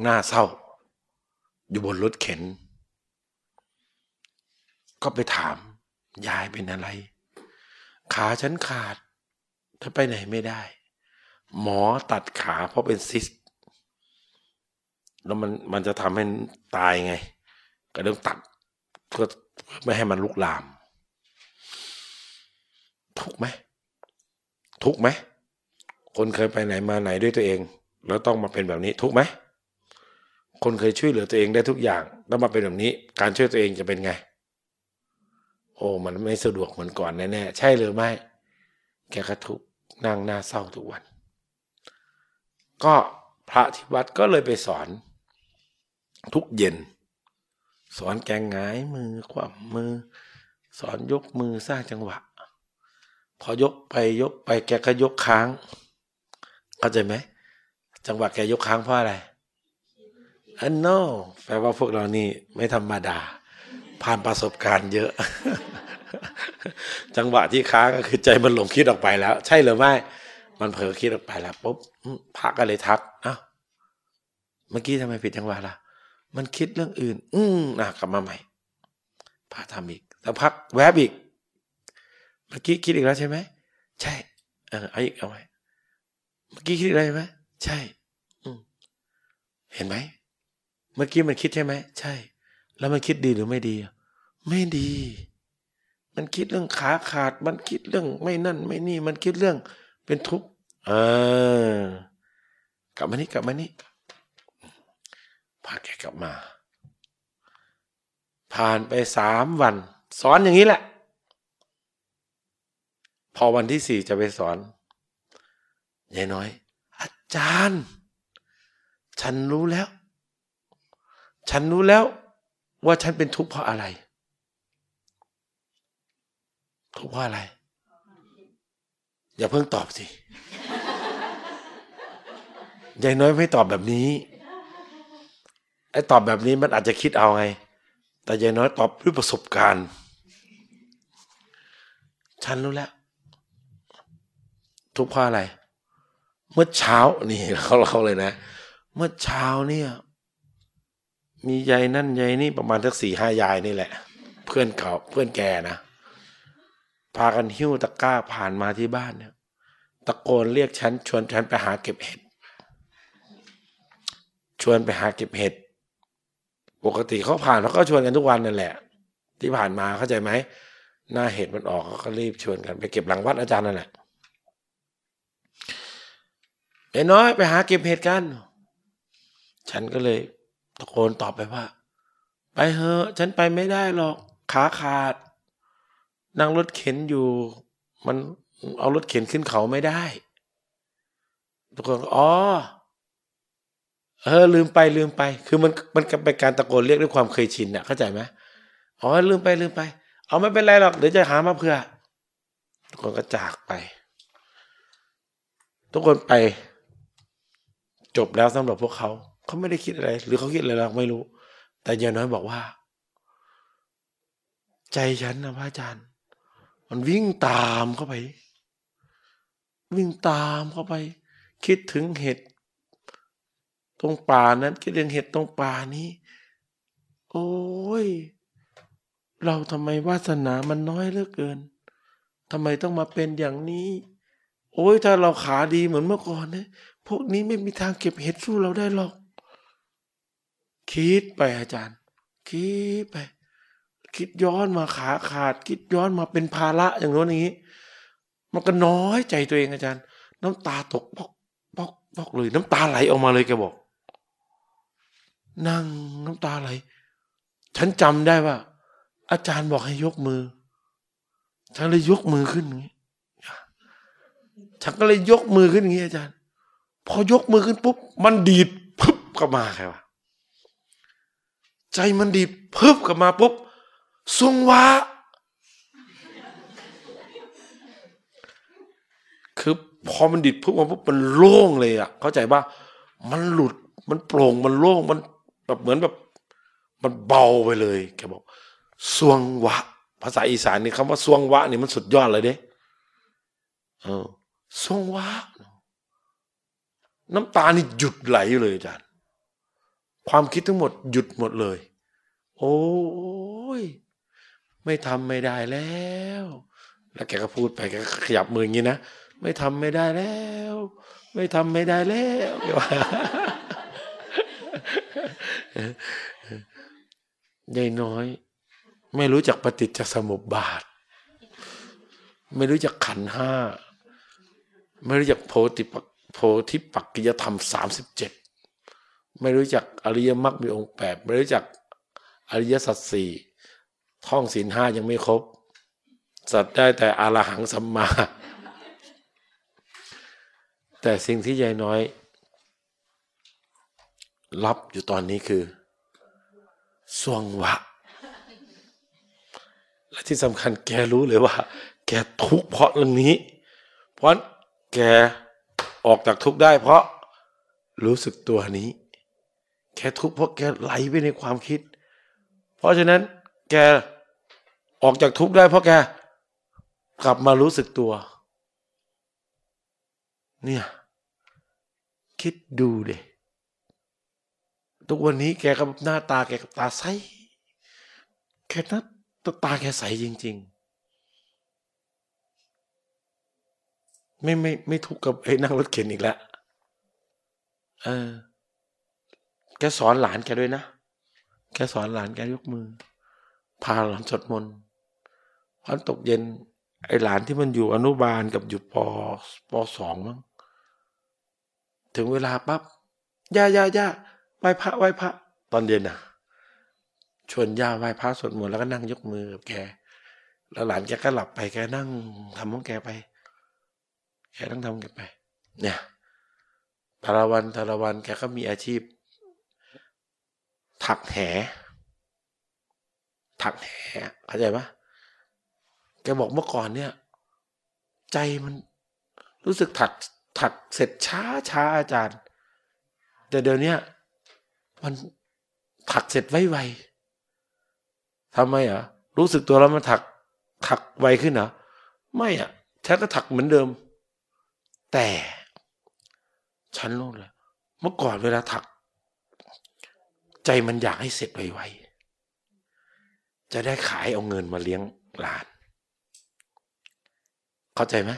หน้าเศร้า อยู่บนรถเข็น ก็ไปถาม ยายเป็นอะไร ขาฉันขาด ถ้าไปไหนไม่ได้ หมอตัดขาเพราะเป็นซิส แล้วมันมันจะทำให้ตายไง ก็ต้องตัดเพื่อไม่ให้มันลุกลาม ทุกไหม ทุกไหม คนเคยไปไหนมาไหนด้วยตัวเอง แล้วต้องมาเป็นแบบนี้ ทุกไหม คนเคยช่วยเหลือตัวเองได้ทุกอย่าง แล้วมาเป็นแบบนี้ การช่วยตัวเองจะเป็นไง โอ้มันไม่สะดวกเหมือนก่อนแน่ๆใช่หรือไม่ แกก็ทุกนั่งหน้าเศร้าทุกวัน ก็พระที่วัดก็เลยไปสอน ทุกเย็น สอนแกงหงายมือคว่ำมือ สอนยกมือสร้างจังหวะ พอยกไปยกไปแกก็ยกค้างเข้าใจไหมจังหวะแกยกค้างเพราะอะไรอันโนแปลว่าพวกเรานี่ไม่ธรรมดา ผ่านประสบการณ์เยอะ จังหวะที่ค้างก็คือใจมันหลงคิดออกไปแล้ว ใช่หรือไม่ มันเผลอคิดออกไปแล้วปุ๊บพระก็เลยทักอ้าวเมื่อกี้ทำไมผิดจังหวะล่ะ มันคิดเรื่องอื่น อืมอะกลับมาใหม่พระทำอีกแล้วพักแวบอีก เมื่อกี้คิดอีกแล้วใช่ไหมใช่ เออเอาอีกเอาไว้เมื่อกี้คิดอะไรไหมใช่ อืมเห็นไหมเมื่อกี้มันคิดใช่ไหมใช่ แล้วมันคิดดีหรือไม่ดี ไม่ดี มันคิดเรื่องขาขาด มันคิดเรื่องไม่นั่น ไม่นี่ มันคิดเรื่องเป็นทุกข์เออกลับมานี่กลับมานี่พาแกกลับมา ผ่านไปสามวัน สอนอย่างนี้แหละ พอวันที่สี่จะไปสอนยายน้อย อาจารย์ ฉันรู้แล้ว ฉันรู้แล้ว ว่าฉันเป็นทุกข์เพราะอะไร ทุกข์เพราะอะไร อย่าเพิ่งตอบสิยายน้อยไม่ตอบแบบนี้ไอ้ตอบแบบนี้มันอาจจะคิดเอาไง แต่ยายน้อยตอบด้วยประสบการณ์ ฉันรู้แล้ว ทุกข์เพราะอะไร เมื่อเช้านี่เขาเราเลยนะ เมื่อเช้าเนี่ย มียายนั่นยายนี่ประมาณสักสี่ห้ายายนี่แหละ เพื่อนเก่าเพื่อนแกนะพากันหิ้วตะกร้าผ่านมาที่บ้านเนี่ยตะโกนเรียกฉันชวนฉันไปหาเก็บเห็ดชวนไปหาเก็บเห็ด ปกติเขาผ่านเขาก็ชวนกันทุกวันนั่นแหละ ที่ผ่านมาเข้าใจไหมหน้าเห็ดมันออกเขาก็รีบชวนกันไปเก็บหลังวัดอาจารย์นั่นแหละไอ้น้อยไปหาเก็บเห็ดกัน ฉันก็เลย ตะโกนตอบไปว่า ไปเถอะฉันไปไม่ได้หรอก ขาขาด นั่งรถเข็นอยู่ มันเอารถเข็นขึ้นเขาไม่ได้ ทุกคนอ๋อเออลืมไปลืมไป คือมันมันเป็นการตะโกนเรียกด้วยความเคยชินเนี่ยเข้าใจไหมอ๋อลืมไปลืมไป เอาไม่เป็นไรหรอกเดี๋ยวจะหามาเพื่อ ทุกคนก็จากไป ทุกคนไป จบแล้วสำหรับพวกเขา เขาไม่ได้คิดอะไร หรือเขาคิดอะไรเราไม่รู้ แต่ยายน้อยบอกว่า ใจฉันนะพระอาจารย์ มันวิ่งตามเข้าไป วิ่งตามเข้าไป คิดถึงเห็ดตรงป่านั้น คิดถึงเห็ดตรงป่านี้ โอ้ยเราทำไมวาสนามันน้อยเหลือเกินทำไมต้องมาเป็นอย่างนี้ โอ้ยถ้าเราขาดีเหมือนเมื่อก่อนเนี่ยพวกนี้ไม่มีทางเก็บเห็ดสู้เราได้หรอก คิดไปอาจารย์ คิดไป คิดย้อนมาขาขาด คิดย้อนมาเป็นภาระอย่างโน้นอย่างนี้ มันก็น้อยใจตัวเองอาจารย์ น้ำตาตกปอกปอกปอกเลย น้ำตาไหลออกมาเลยแกบอก นั่งน้ำตาไหล ฉันจำได้ว่า อาจารย์บอกให้ยกมือ ฉันเลยยกมือขึ้นอย่างนี้ฉันก็เลยยกมือขึ้นอย่างนี้อาจารย์ พอยกมือขึ้นปุ๊บ มันดีดพึบกลับมาใครวะ ใจมันดีดพึบกลับมาปุ๊บทรงวะคือพอมันดิดปุ๊บมาปุ๊บมันโล่งเลยอะ เข้าใจป่ะมันหลุดมันโปร่งมันโล่งมันแบบเหมือนแบบ มันเบาไปเลยแกบอกสวงวะ ภาษาอีสานนี่คำว่าสวงวะนี่มันสุดยอดเลยเด้เออสวงวะ น้ำตานี่หยุดไหลเลยอาจารย์ ความคิดทั้งหมดหยุดหมดเลย โอ้ยไม่ทำไม่ได้แล้ว แล้วแกก็พูดไปแกก็ขยับมืออย่างนี้นะไม่ทำไม่ได้แล้ว ไม่ทำไม่ได้แล้วแกว่ายายน้อย ไม่รู้จักปฏิจจสมุปบาท ไม่รู้จักขันห้า ไม่รู้จักโพธิปักโพธิปักกิยธรรมสามสิบเจ็ด ไม่รู้จักอริยมรรคมีองค์แปดไม่รู้จักอริยสัจสี่ท่องศีลห้ายังไม่ครบ สัตว์ได้แต่อรหังสัมมา แต่สิ่งที่ยายน้อย รับอยู่ตอนนี้คือสวงวะ และที่สำคัญแกรู้เลยว่า แกทุกข์เพราะเรื่องนี้ เพราะแกออกจากทุกข์ได้เพราะรู้สึกตัวนี้ แกทุกข์เพราะแกไหลไปในความคิด เพราะฉะนั้น แกออกจากทุกข์ได้ เพราะแกกลับมารู้สึกตัว เนี่ย คิดดูเดทุกวันนี้แกกับหน้าตาแกกับตาใสแกหน้าตาแกใสจริง ๆไม่ไม่ไม่ทุกข์กับไอ้นั่งรถเข็นอีกแล้วเออ แกสอนหลานแกด้วยนะ แกสอนหลานแกยกมือ พาหลานสวดมนต์วันตกเย็น ไอหลานที่มันอยู่อนุบาลกับอยู่ปปสองมั้ง ถึงเวลาปั๊บย่าย่าย่าไหว้พระไหว้พระ ตอนเย็นน่ะชวนย่าไหว้พระสวดมนต์แล้วก็นั่งยกมือกับแก แล้วหลานแกก็หลับไปแกนั่งทำของแกไป แกนั่งทำแกไป เนี่ยแต่ละวันแต่ละวันแกก็มีอาชีพ ถักแห ถักแหเข้าใจปะแกบอกเมื่อก่อนเนี่ย ใจมันรู้สึกถักถักเสร็จช้าช้าอาจารย์ แต่เดี๋ยวนี้มันถักเสร็จไวไวทำไมอะ รู้สึกตัวแล้วมันถักถักไวขึ้นเหรอไม่อะฉันก็ถักเหมือนเดิม แต่ ฉันรู้เลยเมื่อก่อนเวลาถัก ใจมันอยากให้เสร็จไวๆจะได้ขายเอาเงินมาเลี้ยงหลาน เข้าใจไหม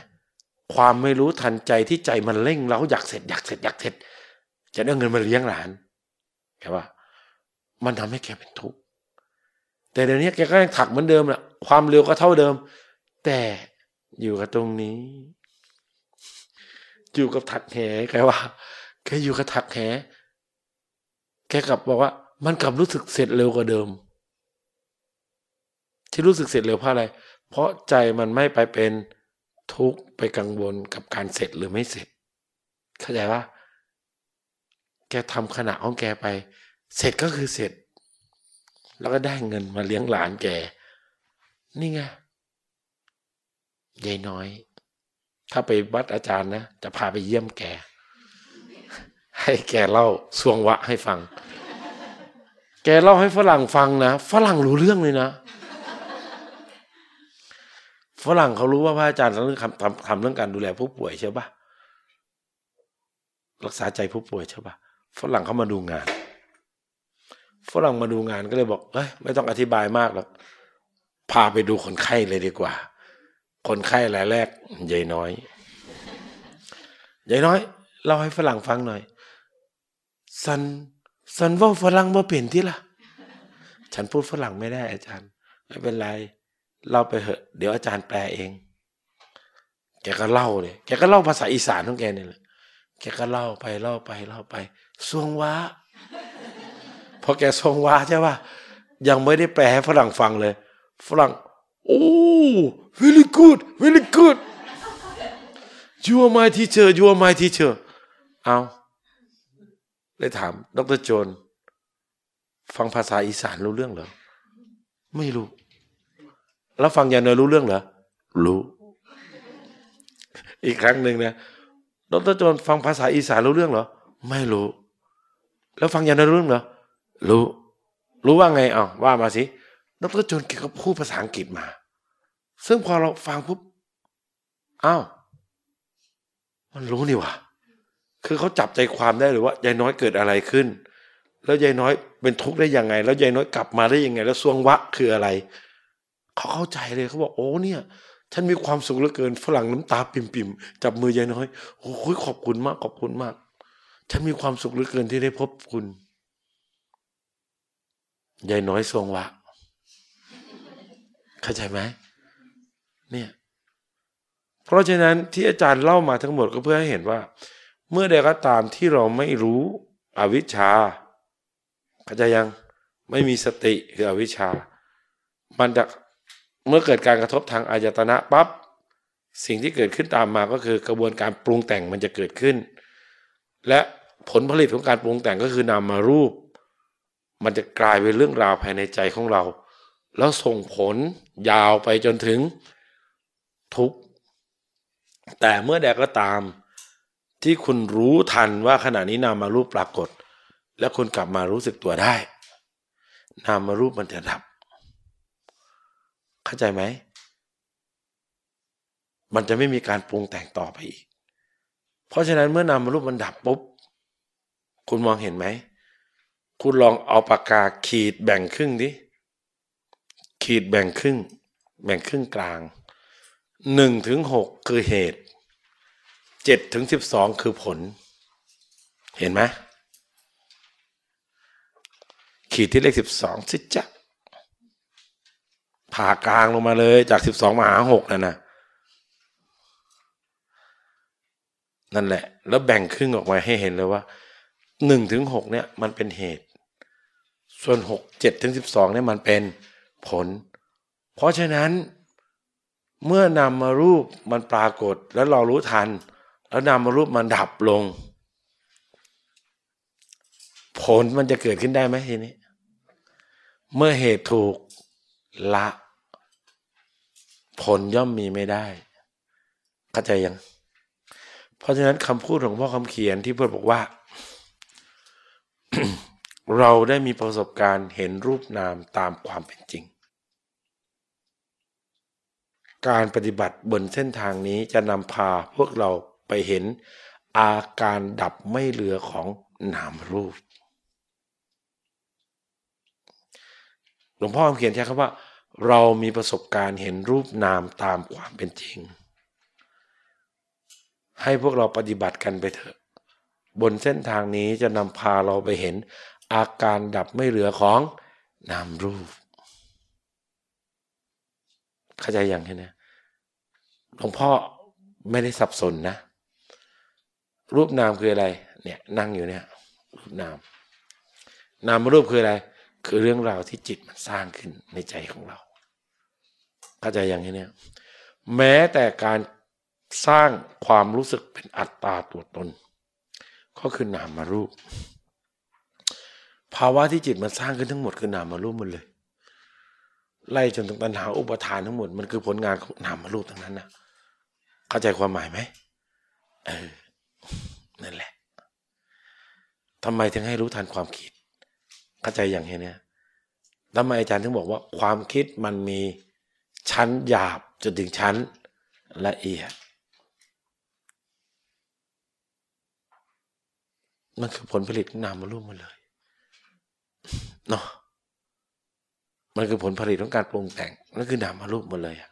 ความไม่รู้ทันใจที่ใจมันเร่งเราอยากเสร็จอยากเสร็จอยากเสร็จ จะได้เงินมาเลี้ยงหลานแกว่ามันทำให้แกเป็นทุกข์แต่เดี๋ยวนี้แกก็ยังถักเหมือนเดิมแหละความเร็วก็เท่าเดิม แต่อยู่กับตรงนี้ อยู่กับถักแหแกว่าแกอยู่กับถักแห แกกลับบอกว่า มันกลับรู้สึกเสร็จเร็วกว่าเดิม ที่รู้สึกเสร็จเร็วเพราะอะไร เพราะใจมันไม่ไปเป็นทุกข์ไปกังวลกับการเสร็จหรือไม่เสร็จ เข้าใจว่า แกทำขณะของแกไป เสร็จก็คือเสร็จ แล้วก็ได้เงินมาเลี้ยงหลานแก นี่ไงยายน้อย ถ้าไปวัดอาจารย์นะ จะพาไปเยี่ยมแก ให้แกเล่าสวงวะให้ฟัง แกเล่าให้ฝรั่งฟังนะฝรั่งรู้เรื่องเลยนะฝรั่งเขารู้ว่าพระอาจารย์ทำทำทำเรื่องการดูแลผู้ป่วยใช่ปะรักษาใจผู้ป่วยใช่ปะฝรั่งเขามาดูงาน ฝรั่งมาดูงานก็เลยบอกเอ้ยไม่ต้องอธิบายมากหรอกพาไปดูคนไข้เลยดีกว่า คนไข้รายแรกยายน้อยยายน้อยเล่าให้ฝรั่งฟังหน่อย สันสันว่าฝรั่งว่าเปลี่ยนที่ละฉันพูดฝรั่งไม่ได้อาจารย์ ไม่เป็นไรเล่าไปเถอะ เดี๋ยวอาจารย์แปลเอง แกก็เล่าเลยแกก็เล่าภาษาอีสานของแกเนี่ยแหละแกก็เล่าไปเล่าไปเล่าไปสวงว้าพอแกทรงว้าใช่ป่ะยังไม่ได้แปลให้ฝรั่งฟังเลย ฝรั่ง โอ้ very good very good you are my teacher you are my teacher เอา เลยถาม ดรโจน ฟังภาษาอีสานรู้เรื่องเหรอ ไม่รู้ แล้วฟังยาเนยรู้เรื่องเหรอ รู้ อีกครั้งหนึ่งนะ ดรโจน ฟังภาษาอีสานรู้เรื่องเหรอ ไม่รู้ แล้วฟังยาเนยรู้เรื่องเหรอ รู้ รู้ว่าไงอ่าว่ามาสิ ดรโจนแกก็พูดภาษาอังกฤษมา ซึ่งพอเราฟังปุ๊บ อ้าว มันรู้นี่วะ คือเขาจับใจความได้หรือว่ายายน้อยเกิดอะไรขึ้น แล้วยายน้อยเป็นทุกข์ได้ยังไง แล้วยายน้อยกลับมาได้ยังไง แล้วสวงวะคืออะไรเขาเข้าใจเลยเขาบอกโอ้เนี่ย ฉันมีความสุขเหลือเกินฝรั่งน้ำตาปิ่มๆจับมือยายน้อยโอ้ยขอบคุณมากขอบคุณมาก ฉันมีความสุขเหลือเกินที่ได้พบคุณยายน้อยสวงวะ เข้าใจไหมเนี่ย เพราะฉะนั้นที่อาจารย์เล่ามาทั้งหมดก็เพื่อให้เห็นว่า เมื่อใดก็ตามที่เราไม่รู้อวิชชาเข้าใจยังไม่มีสติคืออวิชชา มันจะเมื่อเกิดการกระทบทางอายตนะปั๊บสิ่งที่เกิดขึ้นตามมาก็คือกระบวนการปรุงแต่งมันจะเกิดขึ้น และผลผลิตของการปรุงแต่งก็คือนามารูป มันจะกลายเป็นเรื่องราวภายในใจของเรา แล้วส่งผลยาวไปจนถึงทุกข์แต่เมื่อใดก็ตาม ที่คุณรู้ทันว่าขณะนี้นามารูปปรากฏ แล้วคุณกลับมารู้สึกตัวได้ นามารูปมันจะดับ เข้าใจไหม มันจะไม่มีการปรุงแต่งต่อไปอีก เพราะฉะนั้นเมื่อนามารูปมันดับปุ๊บ คุณมองเห็นไหม คุณลองเอาปากกาขีดแบ่งครึ่งดิ ขีดแบ่งครึ่ง แบ่งครึ่งกลางหนึ่งถึงหกคือเหตุ เจ็ดถึงสิบสองคือผล เห็นไหมขีดที่เลขสิบสองสิจ๊ะผ่ากลางลงมาเลยจากสิบสองมาหาหกนั่นนะนั่นแหละ แล้วแบ่งครึ่งออกมาให้เห็นเลยว่าหนึ่งถึงหกเนี่ยมันเป็นเหตุ ส่วนหกเจ็ดถึงสิบสองเนี่ยมันเป็นผล เพราะฉะนั้นเมื่อนำมารูปมันปรากฏแล้วเรารู้ทัน แล้วนำมารูปมันดับลง ผลมันจะเกิดขึ้นได้ไหมทีนี้ เมื่อเหตุถูกละ ผลย่อมมีไม่ได้เข้าใจยัง เพราะฉะนั้นคำพูดของพ่อคำเขียนที่พูดบอกว่า เราได้มีประสบการณ์เห็นรูปนามตามความเป็นจริง การปฏิบัติบนเส้นทางนี้จะนำพาพวกเรา ไปเห็น อาการดับไม่เหลือของนามรูป หลวงพ่อคำเขียนใช้คำว่า เรามีประสบการณ์เห็นรูปนามตามความเป็นจริง ให้พวกเราปฏิบัติกันไปเถอะ บนเส้นทางนี้จะนำพาเราไปเห็น อาการดับไม่เหลือของนามรูป เข้าใจอย่างนี้นะหลวงพ่อไม่ได้สับสนนะ รูปนามคืออะไร เนี่ยนั่งอยู่เนี่ยรูปนาม นามรูปคืออะไร คือเรื่องราวที่จิตมันสร้างขึ้นในใจของเราเข้าใจอย่างนี้เนี่ยแม้แต่การสร้างความรู้สึกเป็นอัตตาตัวตน ก็คือนามารูป ภาวะที่จิตมันสร้างขึ้นทั้งหมดคือนามารูปหมดเลย ไล่จนถึงตัณหาอุปทานทั้งหมดมันคือผลงานของนามารูปทั้งนั้นนะเข้าใจความหมายไหมเออ นั่นแหละทำไมถึงให้รู้ทันความคิด เข้าใจอย่างนี้เนี่ยแล้วทำไมอาจารย์ถึงบอกว่า ความคิดมันมีชั้นหยาบจนถึงชั้นละเอียดมันคือผลผลิตนามรูปมาเลยเนาะมันคือผลผลิตของการปรุงแต่งนั่นคือนามรูปหมดเลยอะ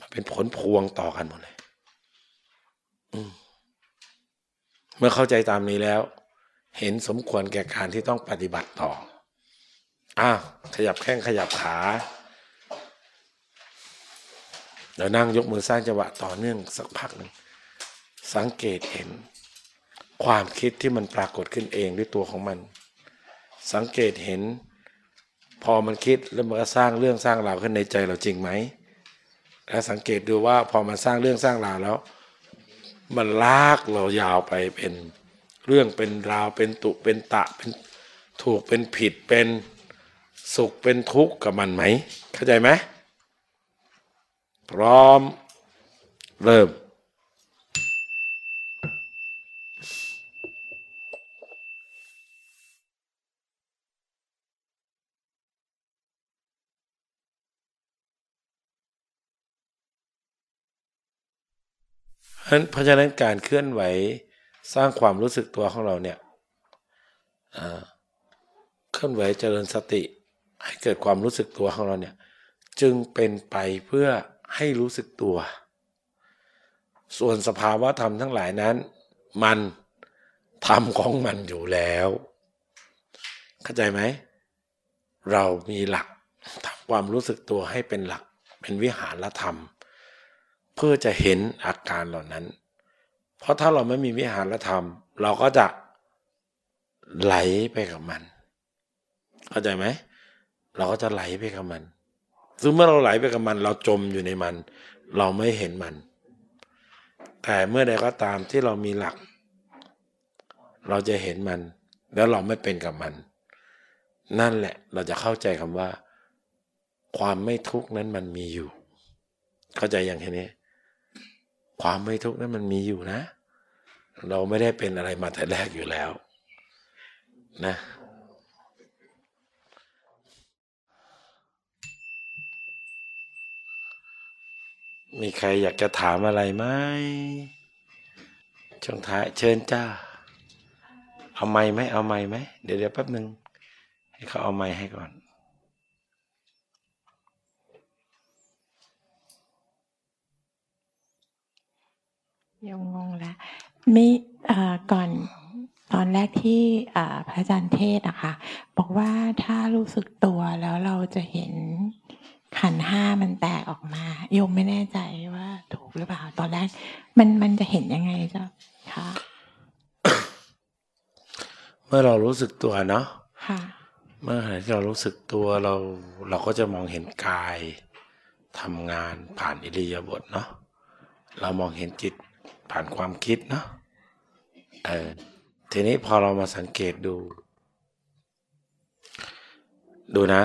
มันเป็นผลพวงต่อกันหมดเลย เมื่อเข้าใจตามนี้แล้ว เห็นสมควรแก่การที่ต้องปฏิบัติต่ออ้าวขยับแข้งขยับขาเดี๋ยวนั่งยกมือสร้างจังหวะต่อเนื่องสักพักหนึ่งสังเกตเห็น ความคิดที่มันปรากฏขึ้นเองด้วยตัวของมัน สังเกตเห็น พอมันคิดแล้วมันก็สร้างเรื่องสร้างราวขึ้นในใจเราจริงไหมแล้วสังเกตดูว่าพอมันสร้างเรื่องสร้างราวแล้ว มันลากเรายาวไปเป็นเรื่องเป็นราวเป็นตุเป็นตะเป็นถูกเป็นผิดเป็นสุขเป็นทุกข์กับมันไหม เข้าใจไหมพร้อม เริ่ม เพราะฉะนั้นการเคลื่อนไหวสร้างความรู้สึกตัวของเราเนี่ยเคลื่อนไหวเจริญสติ ให้เกิดความรู้สึกตัวของเราเนี่ยจึงเป็นไปเพื่อให้รู้สึกตัว ส่วนสภาวะธรรมทั้งหลายนั้น มันทำของมันอยู่แล้ว เข้าใจไหม เรามีหลักทำความรู้สึกตัวให้เป็นหลัก เป็นวิหารธรรม เพื่อจะเห็นอาการเหล่านั้น เพราะถ้าเราไม่มีวิหารธรรม เราก็จะไหลไปกับมัน เข้าใจไหม เราก็จะไหลไปกับมัน ซึ่งเมื่อเราไหลไปกับมัน เราจมอยู่ในมัน เราไม่เห็นมัน แต่เมื่อใดก็ตามที่เรามีหลัก เราจะเห็นมัน แล้วเราไม่เป็นกับมัน นั่นแหละเราจะเข้าใจคำว่า ความไม่ทุกข์นั้นมันมีอยู่ เข้าใจอย่างนี้ ความไม่ทุกข์นั้นมันมีอยู่นะ เราไม่ได้เป็นอะไรมาแต่แรกอยู่แล้ว นะมีใครอยากจะถามอะไรไหมช่วงท้ายเชิญจ้า เอาไม้ไหมเอาไม้ไหม เดี๋ยวเดี๋ยวแป๊บหนึ่งให้เขาเอาไม้ให้ก่อน ยังงงแล้วมีก่อนตอนแรกที่พระอาจารย์เทศอะค่ะบอกว่าถ้ารู้สึกตัวแล้วเราจะเห็นขันห้ามันแตกออกมาโยมไม่แน่ใจว่าถูกหรือเปล่า ตอนแรก มันมันจะเห็นยังไงเจ้าคะเมื่อเรารู้สึกตัวเนาะค่ะเมื่อที่เรารู้สึกตัวเราเราก็จะมองเห็นกายทำงานผ่านอิริยาบถเนาะเรามองเห็นจิต ผ่านความคิดเนาะเออทีนี้พอเรามาสังเกตดู ดูนะ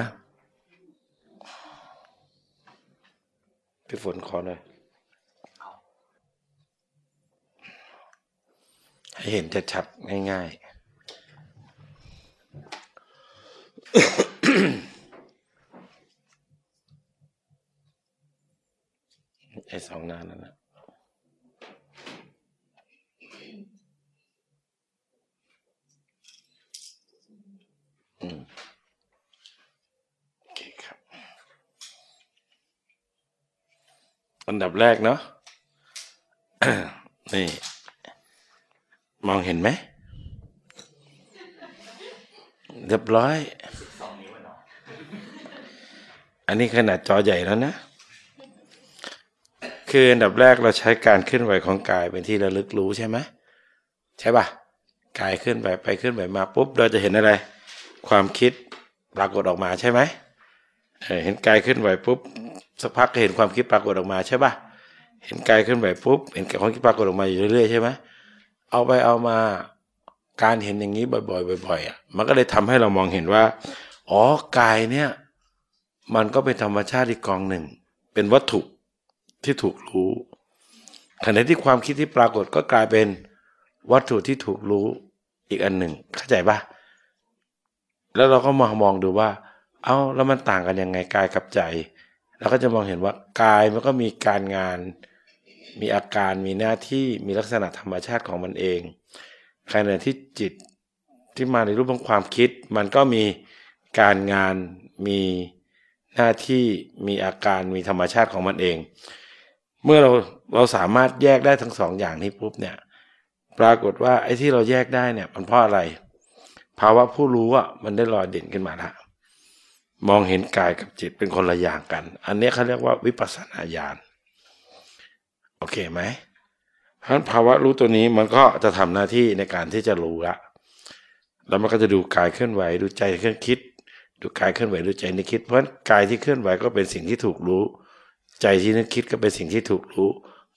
พี่ฝนขอหน่อยให้เห็นชัดๆง่ายๆไอ้สองนานนั่นแหละ อืมโอันดับแรกเนาะนี่ มองเห็นไหมเรียบร้อย อันนี้ขนาดจอใหญ่แล้วนะ คืออันดับแรกเราใช้การเคลื่อนไหวของกายเป็นที่ระลึกรู้ใช่ไหมใช่ปะกายเคลื่อนไหวไปเคลื่อนไหวมาปุ๊บเราจะเห็นอะไร ความคิดปรากฏออกมาใช่ไหมเห็นกายเคลื่อนไหวปุ๊บสักพักเห็นความคิดปรากฏออกมาใช่ป่ะเห็นกายขึ้นไปปุ๊บเห็นความคิดปรากฏออกมาอยู่เรื่อยๆใช่ไหมเอาไปเอามาการเห็นอย่างนี้บ่อยๆบ่อยๆอะมันก็เลยทำให้เรามองเห็นว่าอ๋อกายเนี่ยมันก็เป็นธรรมชาติอีกกองหนึ่ง เป็นวัตถุที่ถูกรู้ขณะที่ความคิดที่ปรากฏก็กลายเป็นวัตถุที่ถูกรู้อีกอันหนึ่ง เข้าใจป่ะ แล้วเราก็มองมองดูว่า เอา้าแล้วมันต่างกันยังไงกายกับใจเราก็จะมองเห็นว่ากายมันก็มีการงาน มีอาการมีหน้าที่มีลักษณะธรรมชาติของมันเองขณะที่จิตที่มาในรูปของความคิด มันก็มีการงานมีหน้าที่มีอาการมีธรรมชาติของมันเอง เมื่อเราเราสามารถแยกได้ทั้งสองอย่างนี้ปุ๊บเนี่ย ปรากฏว่าไอ้ที่เราแยกได้เนี่ยมันเพราะอะไร ภาวะผู้รู้อะมันได้ลอยเด่นขึ้นมาละมองเห็นกายกับจิตเป็นคนละอย่างกัน อันนี้เขาเรียกว่าวิปัสสนาญาณโอเคไหมเพราะภาวะรู้ตัวนี้มันก็จะทำหน้าที่ในการที่จะรู้ละแล้วมันก็จะดูกายเคลื่อนไหว ดูใจเคลื่อนคิด ดูกายเคลื่อนไหวดูใจนึกคิด เพราะกายที่เคลื่อนไหวก็เป็นสิ่งที่ถูกรู้ ใจที่นึกคิดก็เป็นสิ่งที่ถูกรู้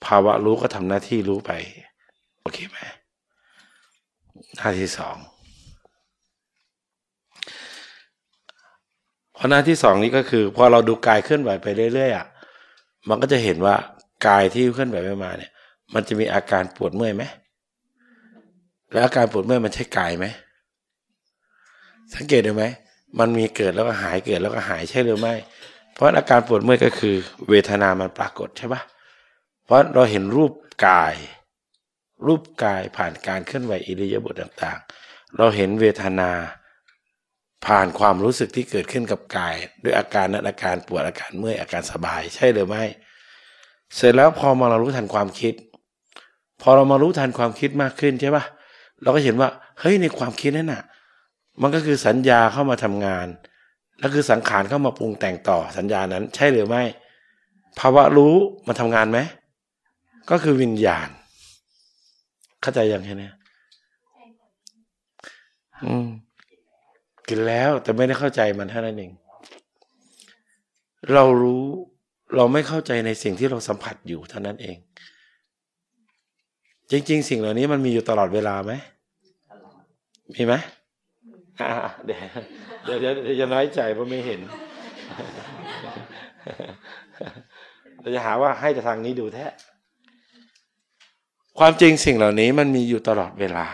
ภาวะรู้ก็ทำหน้าที่รู้ไป โอเคไหมหน้าที่สอง พอหน้าที่สองนี้ก็คือ พอเราดูกายเคลื่อนไหวไปเรื่อยๆอะมันก็จะเห็นว่ากายที่เคลื่อนไหวไปมาเนี่ย มันจะมีอาการปวดเมื่อยไหมแล้วอาการปวดเมื่อยมันใช่กายไหมสังเกตได้ไหมมันมีเกิดแล้วก็หายเกิดแล้วก็หายใช่หรือไม่ เพราะอาการปวดเมื่อยก็คือ เวทนามันปรากฏใช่ปะเพราะเราเห็นรูปกาย รูปกายผ่านการเคลื่อนไหวอิริยาบถต่าง ๆ เราเห็นเวทนา ผ่านความรู้สึกที่เกิดขึ้นกับกาย ด้วยอาการนั้นอาการปวดอาการเมื่อยอาการสบาย ใช่หรือไม่ เสร็จแล้วพอมาเรารู้ทันความคิด พอเรามารู้ทันความคิดมากขึ้นใช่ปะเราก็เห็นว่าเฮ้ยในความคิดนั่นน่ะ มันก็คือสัญญาเข้ามาทำงาน แล้วคือสังขารเข้ามาปรุงแต่งต่อสัญญานั้น ใช่หรือไม่ ภาวะรู้มันทำงานไหมก็คือวิญญาณ เข้าใจยังไงเนี่ยอืม กินแล้วแต่ไม่ได้เข้าใจมันเท่านั้นเอง เรารู้เราไม่เข้าใจในสิ่งที่เราสัมผัสอยู่เท่านั้นเอง จริง ๆ สิ่งเหล่านี้มันมีอยู่ตลอดเวลาไหมมีไหมเดี๋ยวเดี๋ยวเดี๋ยวจะน้อยใจเพราะไม่เห็นเราจะหาว่าให้แต่ทางนี้ดูแท้ ความจริงสิ่งเหล่านี้มันมีอยู่ตลอดเวลา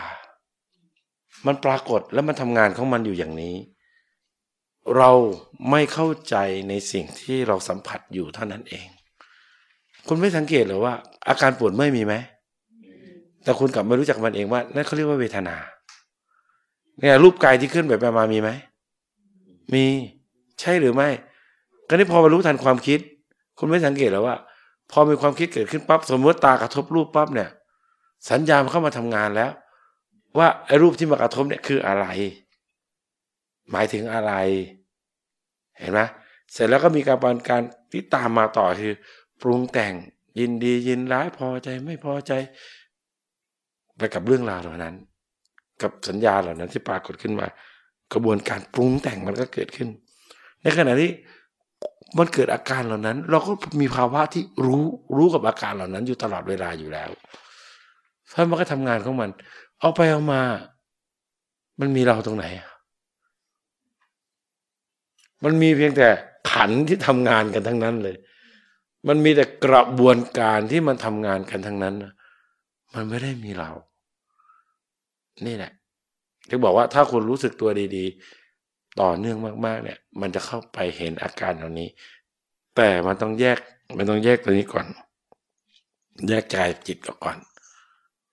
มันปรากฏแล้วมันทำงานของมันอยู่อย่างนี้ เราไม่เข้าใจในสิ่งที่เราสัมผัสอยู่เท่านั้นเอง คุณไม่สังเกตหรือว่า อาการปวดไม่มีไหมแต่คุณกลับไม่รู้จักมันเองว่านั่นเขาเรียกว่าเวทนา เนี่ยรูปกายที่ขึ้นแบบมามีไหมมีใช่หรือไม่ ก็นี่พอมารู้ทันความคิด คุณไม่สังเกตหรอว่า พอมีความคิดเกิดขึ้นปั๊บสมมติตากระทบรูปปั๊บเนี่ย สัญญาณเข้ามาทำงานแล้ว ว่าไอ้รูปที่มากระทบเนี่ยคืออะไร หมายถึงอะไร เห็นไหมเสร็จแล้วก็มีกระบวนการที่ตามมาต่อคือ ปรุงแต่งยินดียินร้ายพอใจไม่พอใจ ไปกับเรื่องราวเหล่านั้น กับสัญญาเหล่านั้นที่ปรากฏขึ้นมา กระบวนการปรุงแต่งมันก็เกิดขึ้น ในขณะที่มันเกิดอาการเหล่านั้น เราก็มีภาวะที่รู้รู้กับอาการเหล่านั้นอยู่ตลอดเวลาอยู่แล้วถ้ามันก็ทำงานของมัน เอาไปเอามา มันมีเราตรงไหน มันมีเพียงแต่ขันที่ทำงานกันทั้งนั้นเลย มันมีแต่กระบวนการที่มันทำงานกันทั้งนั้น มันไม่ได้มีเรา นี่แหละที่บอกว่าถ้าคุณรู้สึกตัวดีๆ ต่อเนื่องมากๆ เนี่ย มันจะเข้าไปเห็นอาการเหล่านี้ แต่มันต้องแยก มันต้องแยกตัวนี้ก่อน แยกกายจิตก่อน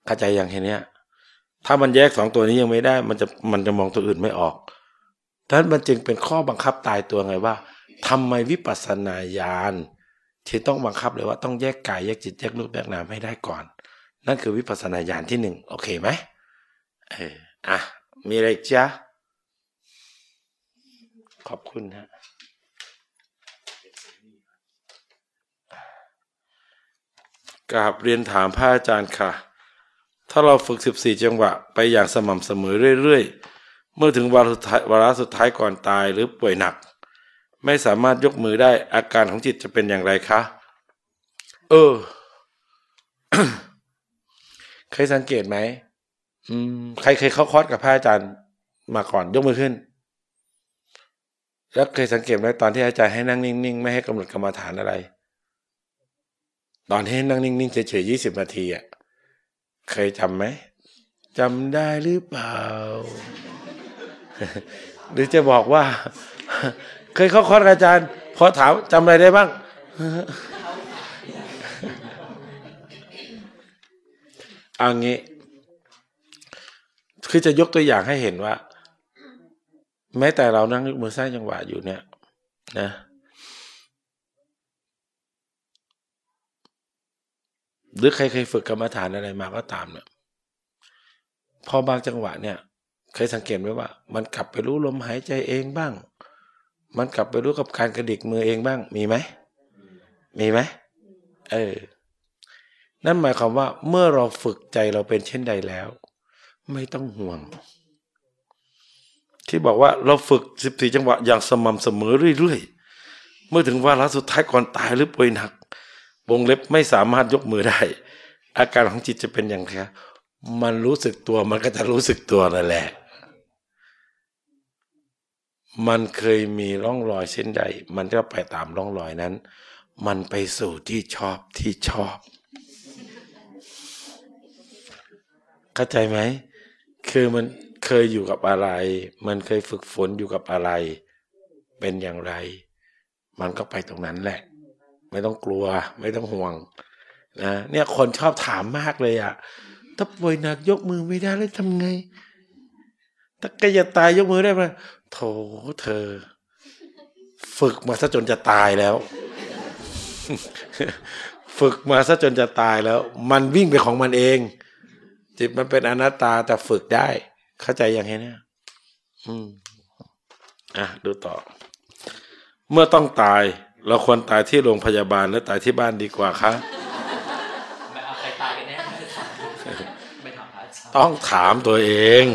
เข้าใจอย่างเนี้ย ถ้ามันแยกสองตัวนี้ยังไม่ได้ มันจะมันจะมองตัวอื่นไม่ออกดังนั้นมันจึงเป็นข้อบังคับตายตัวไงว่าทำไมวิปัสสนาญาณที่ต้องบังคับเลยว่าต้องแยกกายแยกจิตแยกรูปแยกนามให้ได้ก่อน นั่นคือวิปัสสนาญาณที่หนึ่งโอเคไหมเอออะมีอะไรจ้าขอบคุณฮะกราบเรียนถามพระอาจารย์ค่ะ ถ้าเราฝึกสิบสี่จังหวะไปอย่างสม่ำเสมอเรื่อยๆ เมื่อถึงวาระสุดท้ายวาระสุดท้ายก่อนตายหรือป่วยหนัก ไม่สามารถยกมือได้อาการของจิตจะเป็นอย่างไรคะ เออ เคยสังเกตไหมอืมใครเคยเข้าคอร์สกับพระอาจารย์มาก่อนยกมือขึ้น แล้วเคยสังเกตไหมตอนที่อาจารย์ให้นั่งนิ่งๆ ไม่ให้กำหนดกรรมฐานอะไร ตอนที่นั่งนิ่งๆเฉยๆยี่สิบนาทีอะ เคยจำไหมจำได้หรือเปล่า หรือจะบอกว่า เคยเข้าคอร์สอาจารย์ พอถามจำอะไรได้บ้าง เอางี้ คือจะยกตัวอย่างให้เห็นว่า แม้แต่เรานั่งมือสร้างจังหวะอยู่เนี่ย นะ หรือใครเคยฝึกกรรมฐานอะไรมาก็ตามเนี่ยพอบางจังหวะเนี่ยเคยสังเกตไหมว่า มันกลับไปรู้ลมหายใจเองบ้าง มันกลับไปรู้กับการกระดิกมือเองบ้าง มีไหมมีไหมเออ นั่นหมายความว่า เมื่อเราฝึกใจเราเป็นเช่นใดแล้ว ไม่ต้องห่วง ที่บอกว่าเราฝึกสิบสี่จังหวะอย่างสม่ำเสมอเรื่อยๆเมื่อถึงวาระสุดท้ายก่อนตายหรือป่วยหนัก วงเล็บไม่สามารถยกมือได้ อาการของจิตจะเป็นอย่างไรมันรู้สึกตัวมันก็จะรู้สึกตัวนั่นแหละ มันเคยมีร่องรอยเช่นใด มันก็ไปตามร่องรอยนั้น มันไปสู่ที่ชอบที่ชอบ เข้าใจไหม คือมันเคยอยู่กับอะไร มันเคยฝึกฝนอยู่กับอะไร เป็นอย่างไร มันก็ไปตรงนั้นแหละ ไม่ต้องกลัว ไม่ต้องห่วงนะเนี่ยคนชอบถามมากเลยอะ่ะถ้าป่วยหนักยกมือไม่ได้แล้วทำไง ถ้าแกจะตายยกมือได้ไหมโถเธอ ฝึกมาซะจนจะตายแล้ว ฝึกมาซะจนจะตายแล้ว มันวิ่งไปของมันเอง จิตมันเป็นอนัตตาแต่ฝึกได้ เข้าใจอย่างนี้เนี่ยอืมอะดูต่อ เมื่อต้องตาย เราควรตายที่โรงพยาบาลหรือตายที่บ้านดีกว่าคะไม่เอาใครตายกันแน่ไม่ถามพระอาจารย์ต้องถามตัวเอง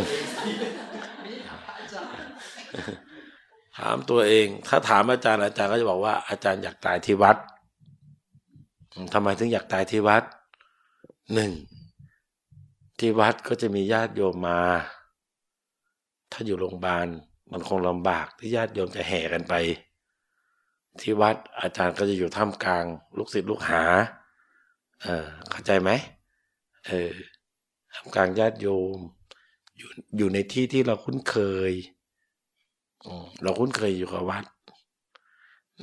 ถามตัวเอง ถ้าถามอาจารย์อาจารย์ก็จะบอกว่า อาจารย์อยากตายที่วัดทำไมถึงอยากตายที่วัดหนึ่งที่วัดก็จะมีญาติโยมมา ถ้าอยู่โรงพยาบาลมันคงลำบากที่ญาติโยมจะแห่กันไป ที่วัดอาจารย์ก็จะอยู่ท่ามกลาง ลูกศิษย์ลูกหา เออเข้าใจไหมเออท่ามกลางญาติโยม อยู่อยู่ในที่ที่เราคุ้นเคยเราคุ้นเคยอยู่กับวัด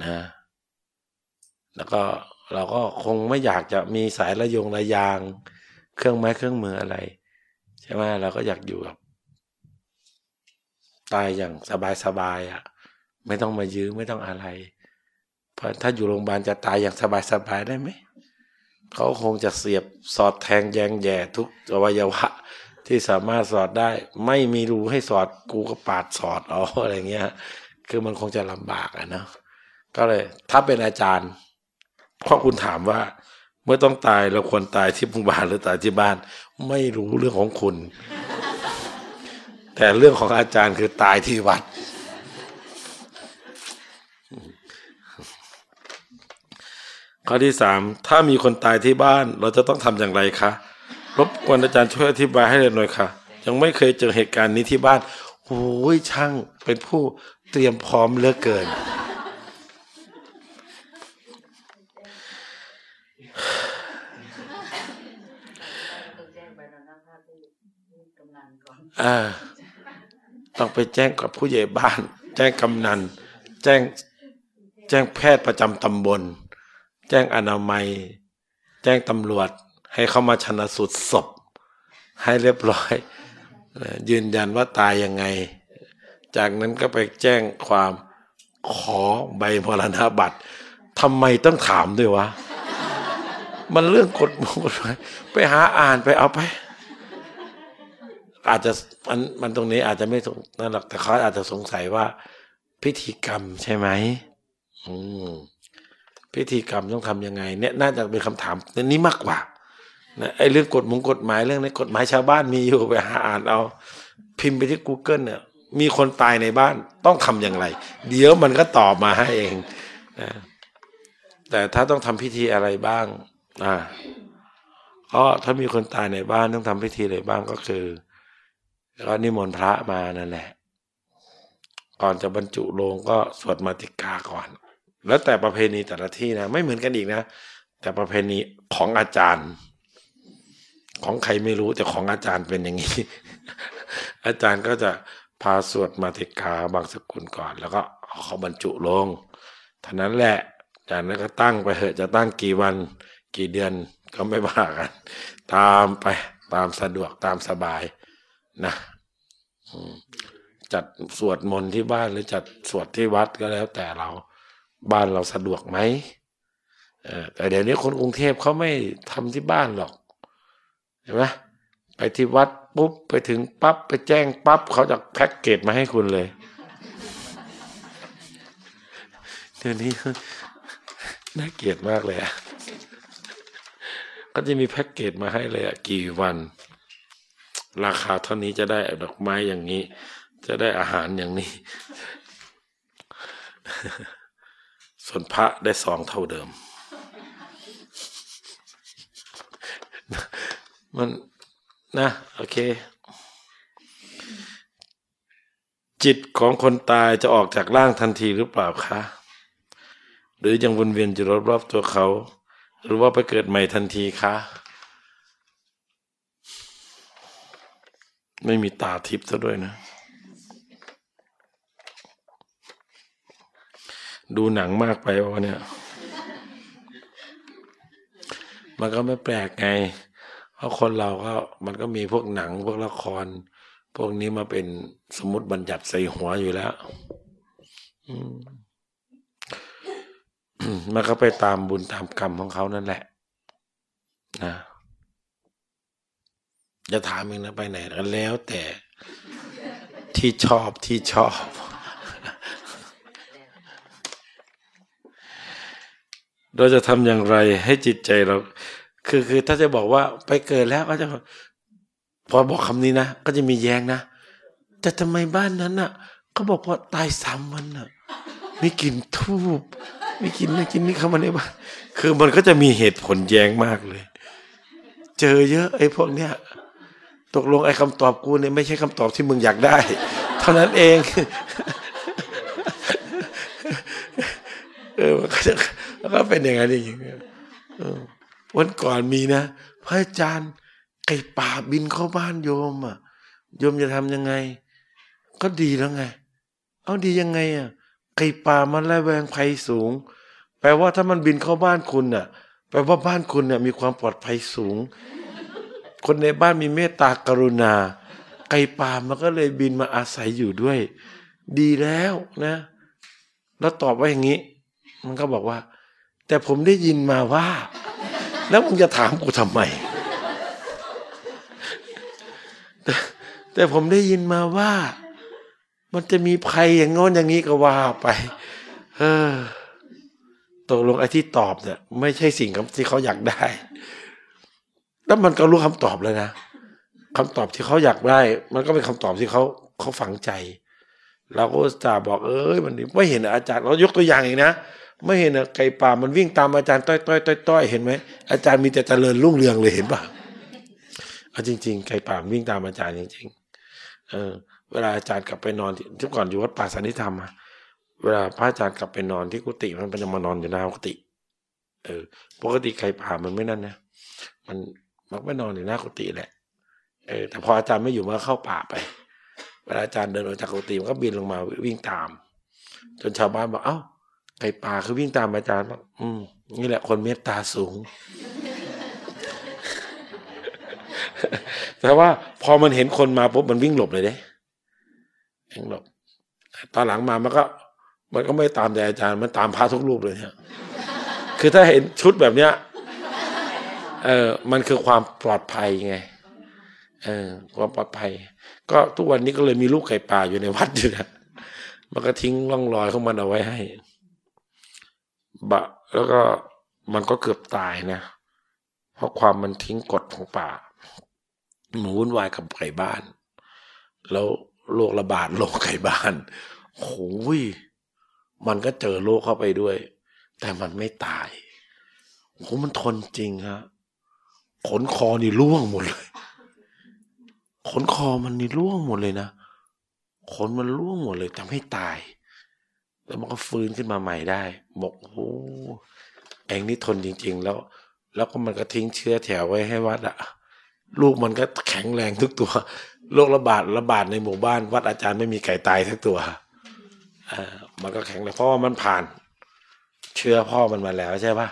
นะ แล้วก็เราก็คงไม่อยากจะมีสายระยงระยาง เครื่องไม้เครื่องมืออะไร ใช่ไหมเราก็อยากอยู่กับตายอย่างสบายสบายๆอะ ไม่ต้องมายื้อไม่ต้องอะไร ถ้าอยู่โรงพยาบาลจะตายอย่างสบายๆได้ไหมเขาคงจะเสียบสอดแทงแยงแย่ทุกอวัยวะ ที่สามารถสอดได้ ไม่มีรูให้สอดกูก็ปาดสอดเอาอะไรเงี้ย คือมันคงจะลำบากอะเนาะก็เลย ถ้าเป็นอาจารย์เพราะคุณถามว่า เมื่อต้องตายเราควรตายที่โรงพยาบาลหรือตายที่บ้าน ไม่รู้เรื่องของคุณ แต่เรื่องของอาจารย์คือตายที่วัด ข้อที่สามถ้ามีคนตายที่บ้านเราจะต้องทำอย่างไรคะรบกวนอาจารย์ช่วยอธิบายให้เหน่อยค่ะ ยังไม่เคยเจอเหตุการณ์นี้ที่บ้านโอ้ยช่างเป็นผู้เตรียมพร้อมเหลือเกิน ต้องไปแจ้งกับผู้ใหญ่บ้าน แจ้งกำนัน แจ้งแจ้งแพทย์ประจำตำบล แจ้งอนามัย แจ้งตำรวจ ให้เข้ามาชนะสูตรศพ ให้เรียบร้อย ยืนยันว่าตายยังไง จากนั้นก็ไปแจ้งความขอใบมรณบัตรทำไมต้องถามด้วยวะ มันเรื่องกฎหมายไปหาอ่านไปเอาไป อาจจะมันมันตรงนี้อาจจะไม่สงนั่นหรอกแต่เขาอาจจะสงสัยว่าพิธีกรรมใช่ไหมอืม พิธีกรรมต้องทำยังไง เนี่ยน่าจะเป็นคำถามนี้มากกว่านะไอ้เรื่องกฎมงกฎหมายเรื่องในกฎหมายชาวบ้านมีอยู่ไปหาอ่านเอา พิมพ์ไปที่ Google เนี่ยมีคนตายในบ้านต้องทำอย่างไร เดี๋ยวมันก็ตอบมาให้เองนะแต่ถ้าต้องทำพิธีอะไรบ้างอ่าก็ถ้ามีคนตายในบ้านต้องทำพิธีอะไรบ้างก็คือก็นิมนต์พระมานั่นแหละก่อนจะบรรจุโลงก็สวดมาติกาก่อน แล้วแต่ประเพณีแต่ละที่นะไม่เหมือนกันอีกนะ แต่ประเพณีของอาจารย์ ของใครไม่รู้แต่ของอาจารย์เป็นอย่างนี้ อาจารย์ก็จะพาสวดมาติกาบางสกุลก่อน แล้วก็เขาบรรจุลงท่านั้นแหละจากนั้นก็ตั้งไปเถอะจะตั้งกี่วันกี่เดือนก็ไม่ว่ากัน ตามไปตามสะดวกตามสบายนะจัดสวดมนต์ที่บ้านหรือจัดสวดที่วัดก็แล้วแต่เรา บ้านเราสะดวกไหมแต่เดี๋ยวนี้คนกรุงเทพเขาไม่ทำที่บ้านหรอกเห็นไหมไปที่วัดปุ๊บไปถึงปั๊บไปแจ้งปั๊บเขาจะแพ็กเกจมาให้คุณเลยเดี๋ยวนี้น่าเกลียดมากเลยอะก็จะมีแพ็กเกจมาให้เลยอะกี่วัน ราคาเท่านี้จะได้ดอกไม้อย่างนี้ จะได้อาหารอย่างนี้ ส่วนพระได้สองเท่าเดิม มันนะโอเค จิตของคนตายจะออกจากร่างทันทีหรือเปล่าคะ หรือยังวนเวียนอยู่รอบๆตัวเขา หรือว่าไปเกิดใหม่ทันทีคะไม่มีตาทิพย์ซะด้วยนะ ดูหนังมากไปวะเนี่ย มันก็ไม่แปลกไง เพราะคนเราก็มันก็มีพวกหนังพวกละคร พวกนี้มาเป็นสมมติบัญญัติใส่หัวอยู่แล้วมมันก็ไปตามบุญตามกรรมของเขานั่นแหละ นะจะถามเองนะไปไหนก็แล้วแต่ที่ชอบที่ชอบ เราจะทำอย่างไรให้จิตใจเรา คือคือถ้าจะบอกว่าไปเกิดแล้วก็จะพอบอกคำนี้นะก็จะมีแย้งนะแต่ทำไมบ้านนั้นน่ะเขาบอกว่าตายสามวันน่ะมีกินทูบมีกินนั่กินนี่เข้ามาในบ้านคือมันก็จะมีเหตุผลแย้งมากเลย เจอเยอะไอ้พวกเนี้ยตกลงไอ้คำตอบกูเนี่ยไม่ใช่คำตอบที่มึงอยากได้ เท่านั้นเอง เออมันก็จะ แล้วก็เป็นอย่างนั้นเองเออวันก่อนมีนะพระอาจารย์ไก่ป่าบินเข้าบ้านโยมอะ โยมจะทำยังไง ก็ดีแล้วไง เอาดียังไงอะไก่ป่ามันระแวงภัยสูง แปลว่าถ้ามันบินเข้าบ้านคุณน่ะ แปลว่าบ้านคุณเนี่ยมีความปลอดภัยสูง คนในบ้านมีเมตตากรุณา ไก่ป่ามันก็เลยบินมาอาศัยอยู่ด้วย ดีแล้วนะ แล้วตอบว่าอย่างนี้ มันก็บอกว่า แต่ผมได้ยินมาว่า แล้วมึงจะถามกูทำไม แต่แต่ผมได้ยินมาว่า มันจะมีภัยอย่างโน้นอย่างนี้ก็ว่าไป เออตกลงไอ้ที่ตอบเนี่ย ไม่ใช่สิ่งที่เขาอยากได้ แล้วมันก็รู้คำตอบเลยนะคำตอบที่เขาอยากได้ มันก็เป็นคำตอบที่เขาเขาฝังใจ เราก็จะบอกเอ้ยมันไม่เห็นอาจารย์ เรายกตัวอย่างอีกนะ ไม่เห็นไก่ป่ามันวิ่งตามอาจารย์ต้อยต้อยต้อยต้อยเห็นไหมอาจารย์มีแต่เจริญรุ่งเรืองเลยเห็นป่ะเอาจริง ๆ ไก่ป่าวิ่งตามอาจารย์จริงๆเออ เวลาอาจารย์กลับไปนอนที่ก่อนอยู่วัดป่าสันนิธรรมอะเวลาพระอาจารย์กลับไปนอนที่กุฏิมันจะมานอนอยู่หน้ากุฏิเออ ปกติไก่ป่ามันไม่นั่นนะมันมักไม่นอนอยู่หน้ากุฏิแหละ เออแต่พออาจารย์ไม่อยู่มันก็เข้าป่าไป เวลาอาจารย์เดินออกจากกุฏิมันก็บินลงมาวิ่งตาม จนชาวบ้านบอกเอ้า ไก่ป่าคือวิ่งตามอาจารย์บอกอืม นี่แหละคนเมตตาสูง แต่ว่าพอมันเห็นคนมาปุ๊บมันวิ่งหลบเลยเด้วิ่งหลบตอนหลังมามันก็ มันก็ไม่ตามแต่อาจารย์ มันตามพระทุกรูปเลยเนี่ยคือถ้าเห็นชุดแบบเนี้ยเออมันคือความปลอดภัยไงเออความปลอดภัย ก็ทุกวันนี้ก็เลยมีลูกไก่ป่าอยู่ในวัดอยู่นะมันก็ทิ้งร่องรอยของมันเอาไว้ให้ บะ แล้วก็มันก็เกือบตายนะ เพราะความมันทิ้งกฎของป่าหนูวุ่นวายกับไก่บ้าน แล้วโรคระบาดโรคไก่บ้านโอ้ยมันก็เจอโรคเข้าไปด้วย แต่มันไม่ตายโหมันทนจริงฮะขนคอนี่ร่วงหมดเลย ขนคอมันนี่ร่วงหมดเลยนะขนมันร่วงหมดเลยแต่ไม่ตาย แล้วมันก็ฟื้นขึ้นมาใหม่ได้ บอกโอ้เองนี่ทนจริง ๆ แล้ว แล้วก็มันก็ทิ้งเชื้อแถวไว้ให้วัดอะลูกมันก็แข็งแรงทุกตัวโรคระบาดระบาดในหมู่บ้าน วัดอาจารย์ไม่มีไก่ตายสักตัวอ่ามันก็แข็งเลยเพราะว่ามันผ่าน เชื้อพ่อมันมาแล้วใช่ปะ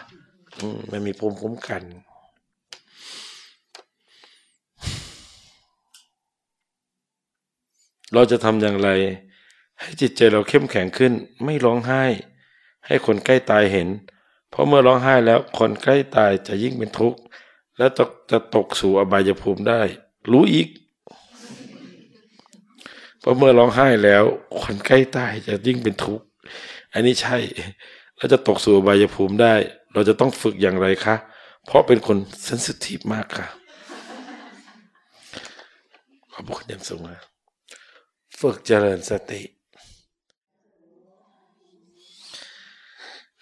มันมีภูมิคุ้มกันเราจะทำอย่างไร ให้จิตใจเราเข้มแข็งขึ้น ไม่ร้องไห้ ให้คนใกล้ตายเห็น เพราะเมื่อร้องไห้แล้วคนใกล้ตายจะยิ่งเป็นทุกข์ และจะตกสู่อบายภูมิได้ รู้อีก เพราะเมื่อร้องไห้แล้ว คนใกล้ตายจะยิ่งเป็นทุกข์ อันนี้ใช่ เราจะตกสู่อบายภูมิได้ เราจะต้องฝึกอย่างไรคะ เพราะเป็นคนเซนซิทีฟมากค่ะ ขอบคุณย่างสูงนะฝึกเจริญสติ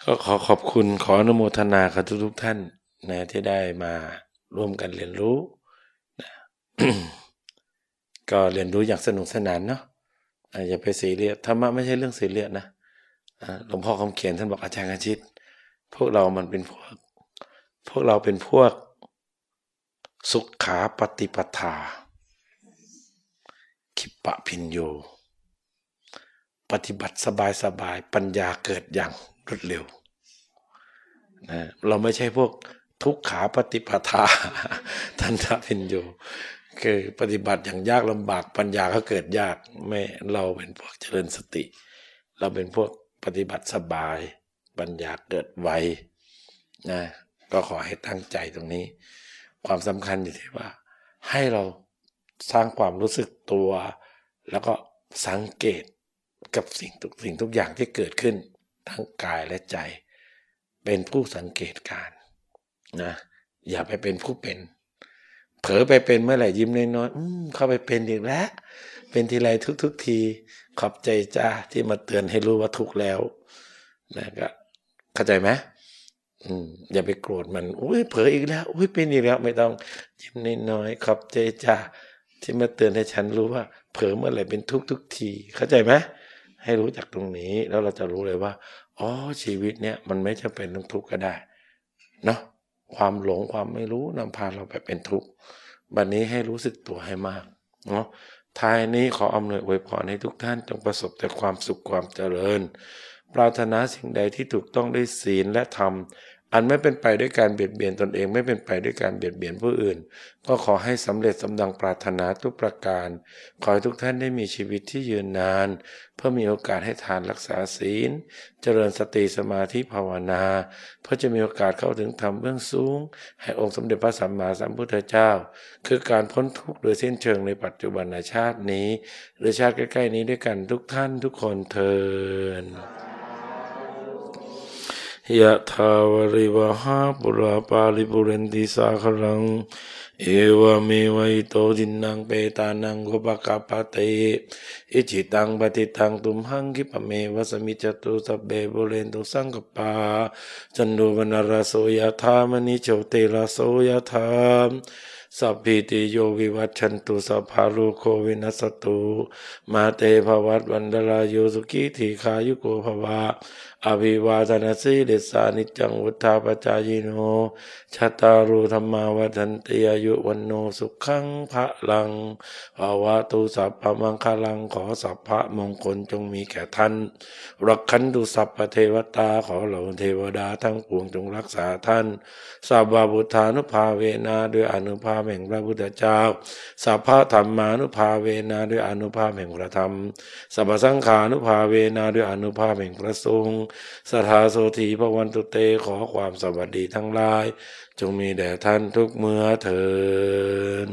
ก็ขอขอบคุณขออนุโมทนากับทุกๆท่านนะที่ได้มาร่วมกันเรียนรู้นะก็เรียนรู้อย่างสนุกสนานเนาะอ่าอย่าไปซีเรียสธรรมะไม่ใช่เรื่องซีเรียสนะอ่าหลวงพ่อคำเขียนท่านบอกอาจารย์อาชิต พวกเรามันเป็นพวก พวกเราเป็นพวกสุขาปฏิปทา คิปะพินโย ปฏิบัติสบายสบายปัญญาเกิดอย่าง รวดเร็วนะเราไม่ใช่พวกทุกขาปฏิปทาทันทพินโยคือปฏิบัติอย่างยากลำบากปัญญาก็เกิดยากไม่เราเป็นพวกเจริญสติ เราเป็นพวกปฏิบัติสบาย ปัญญาเกิดไวนะก็ขอให้ตั้งใจตรงนี้ ความสำคัญอยู่ที่ว่า ให้เราสร้างความรู้สึกตัว แล้วก็สังเกตกับสิ่งทุกสิ่งทุกอย่างที่เกิดขึ้น ทั้งกายและใจ เป็นผู้สังเกตการนะอย่าไปเป็นผู้เป็น เผลอไปเป็นเมื่อไหร่ยิ้มน้อยๆเข้าไปเป็นอีกแล้ว เป็นทีไรทุกทุกๆที ขอบใจจ้าที่มาเตือนให้รู้ว่าทุกแล้วนะก็เข้าใจไหมอย่าไปโกรธมันอุ้ยเผลออีกแล้วอุ้ยเป็นอีกแล้ว ไม่ต้องยิ้มน้อยๆขอบใจจ้าที่มาเตือนให้ฉันรู้ว่า เผลอเมื่อไหร่เป็นทุกทุกที เข้าใจไหม ให้รู้จักตรงนี้แล้วเราจะรู้เลยว่าอ๋อชีวิตเนี้ยมันไม่จำเป็นต้องทุกข์ก็ได้เนาะความหลงความไม่รู้นำพาเราไปเป็นทุกข์บัดนนี้ให้รู้สึกตัวให้มากเนาะท้ายนี้ขออำนวยอวยพรให้ทุกท่านจงประสบแต่ความสุขความเจริญ ปรารถนาสิ่งใดที่ถูกต้องด้วยศีลและธรรม อันไม่เป็นไปด้วยการเบียดเบียนตนเองไม่เป็นไปด้วยการเบียดเบียนผู้อื่น ก็ขอให้สำเร็จสมดังปรารถนาทุกประการ ขอให้ทุกท่านได้มีชีวิตที่ยืนนาน เพื่อมีโอกาสให้ทานรักษาศีล เจริญสติสมาธิภาวนา เพื่อจะมีโอกาสเข้าถึงธรรมเบื้องสูงให้องค์สมเด็จพระสัมมาสัมพุทธเจ้า คือการพ้นทุกข์โดยสิ้นเชิงในปัจจุบันชาตินี้ หรือชาติใกล้ๆนี้ด้วยกันทุกท่านทุกคนเทิน ยะทาวริวหาปุราปาลิปุเรนติสาครัง เอวเมวัยโตจินังเปตานังกุปกาปะเตอิจิตังปฏิตังตุมหังคิปเมวสมิจตุสเบบุเรนตุสังกปาจันโดวนาราโสยะธามณิโชติราโสยะธามสัพพิติโยวิวัชชันตุสัพพารุโควินัสตุ มาเตภวัตวันดลายโยสุกิธิขายุโกภวะ อภิวาทนาสีเดสานิจังวุธาปจายโนชะตารุธรรมาวันติอายุวันโนสุขังพระลังภาวะตุสัพพมังคลังขอสัพพะมงคลจงมีแก่ท่านรักขันตุสัพพเทวตาขอเหล่าเทวดาทั้งปวงจงรักษาท่านสัพพบุทานุภาเวนาด้วยอนุภาพแห่งพระพุทธเจ้าสัพพะธรรมานุภาเวนาด้วยอนุภาพแห่งพระธรรมสัพพสังขานุภาเวนาด้วยอนุภาพแห่งพระสงฆ์สถาโสธีพระวันตุเตขอความสวัสดีทั้งหลาย จงมีแด่ท่านทุกเมื่อเถิด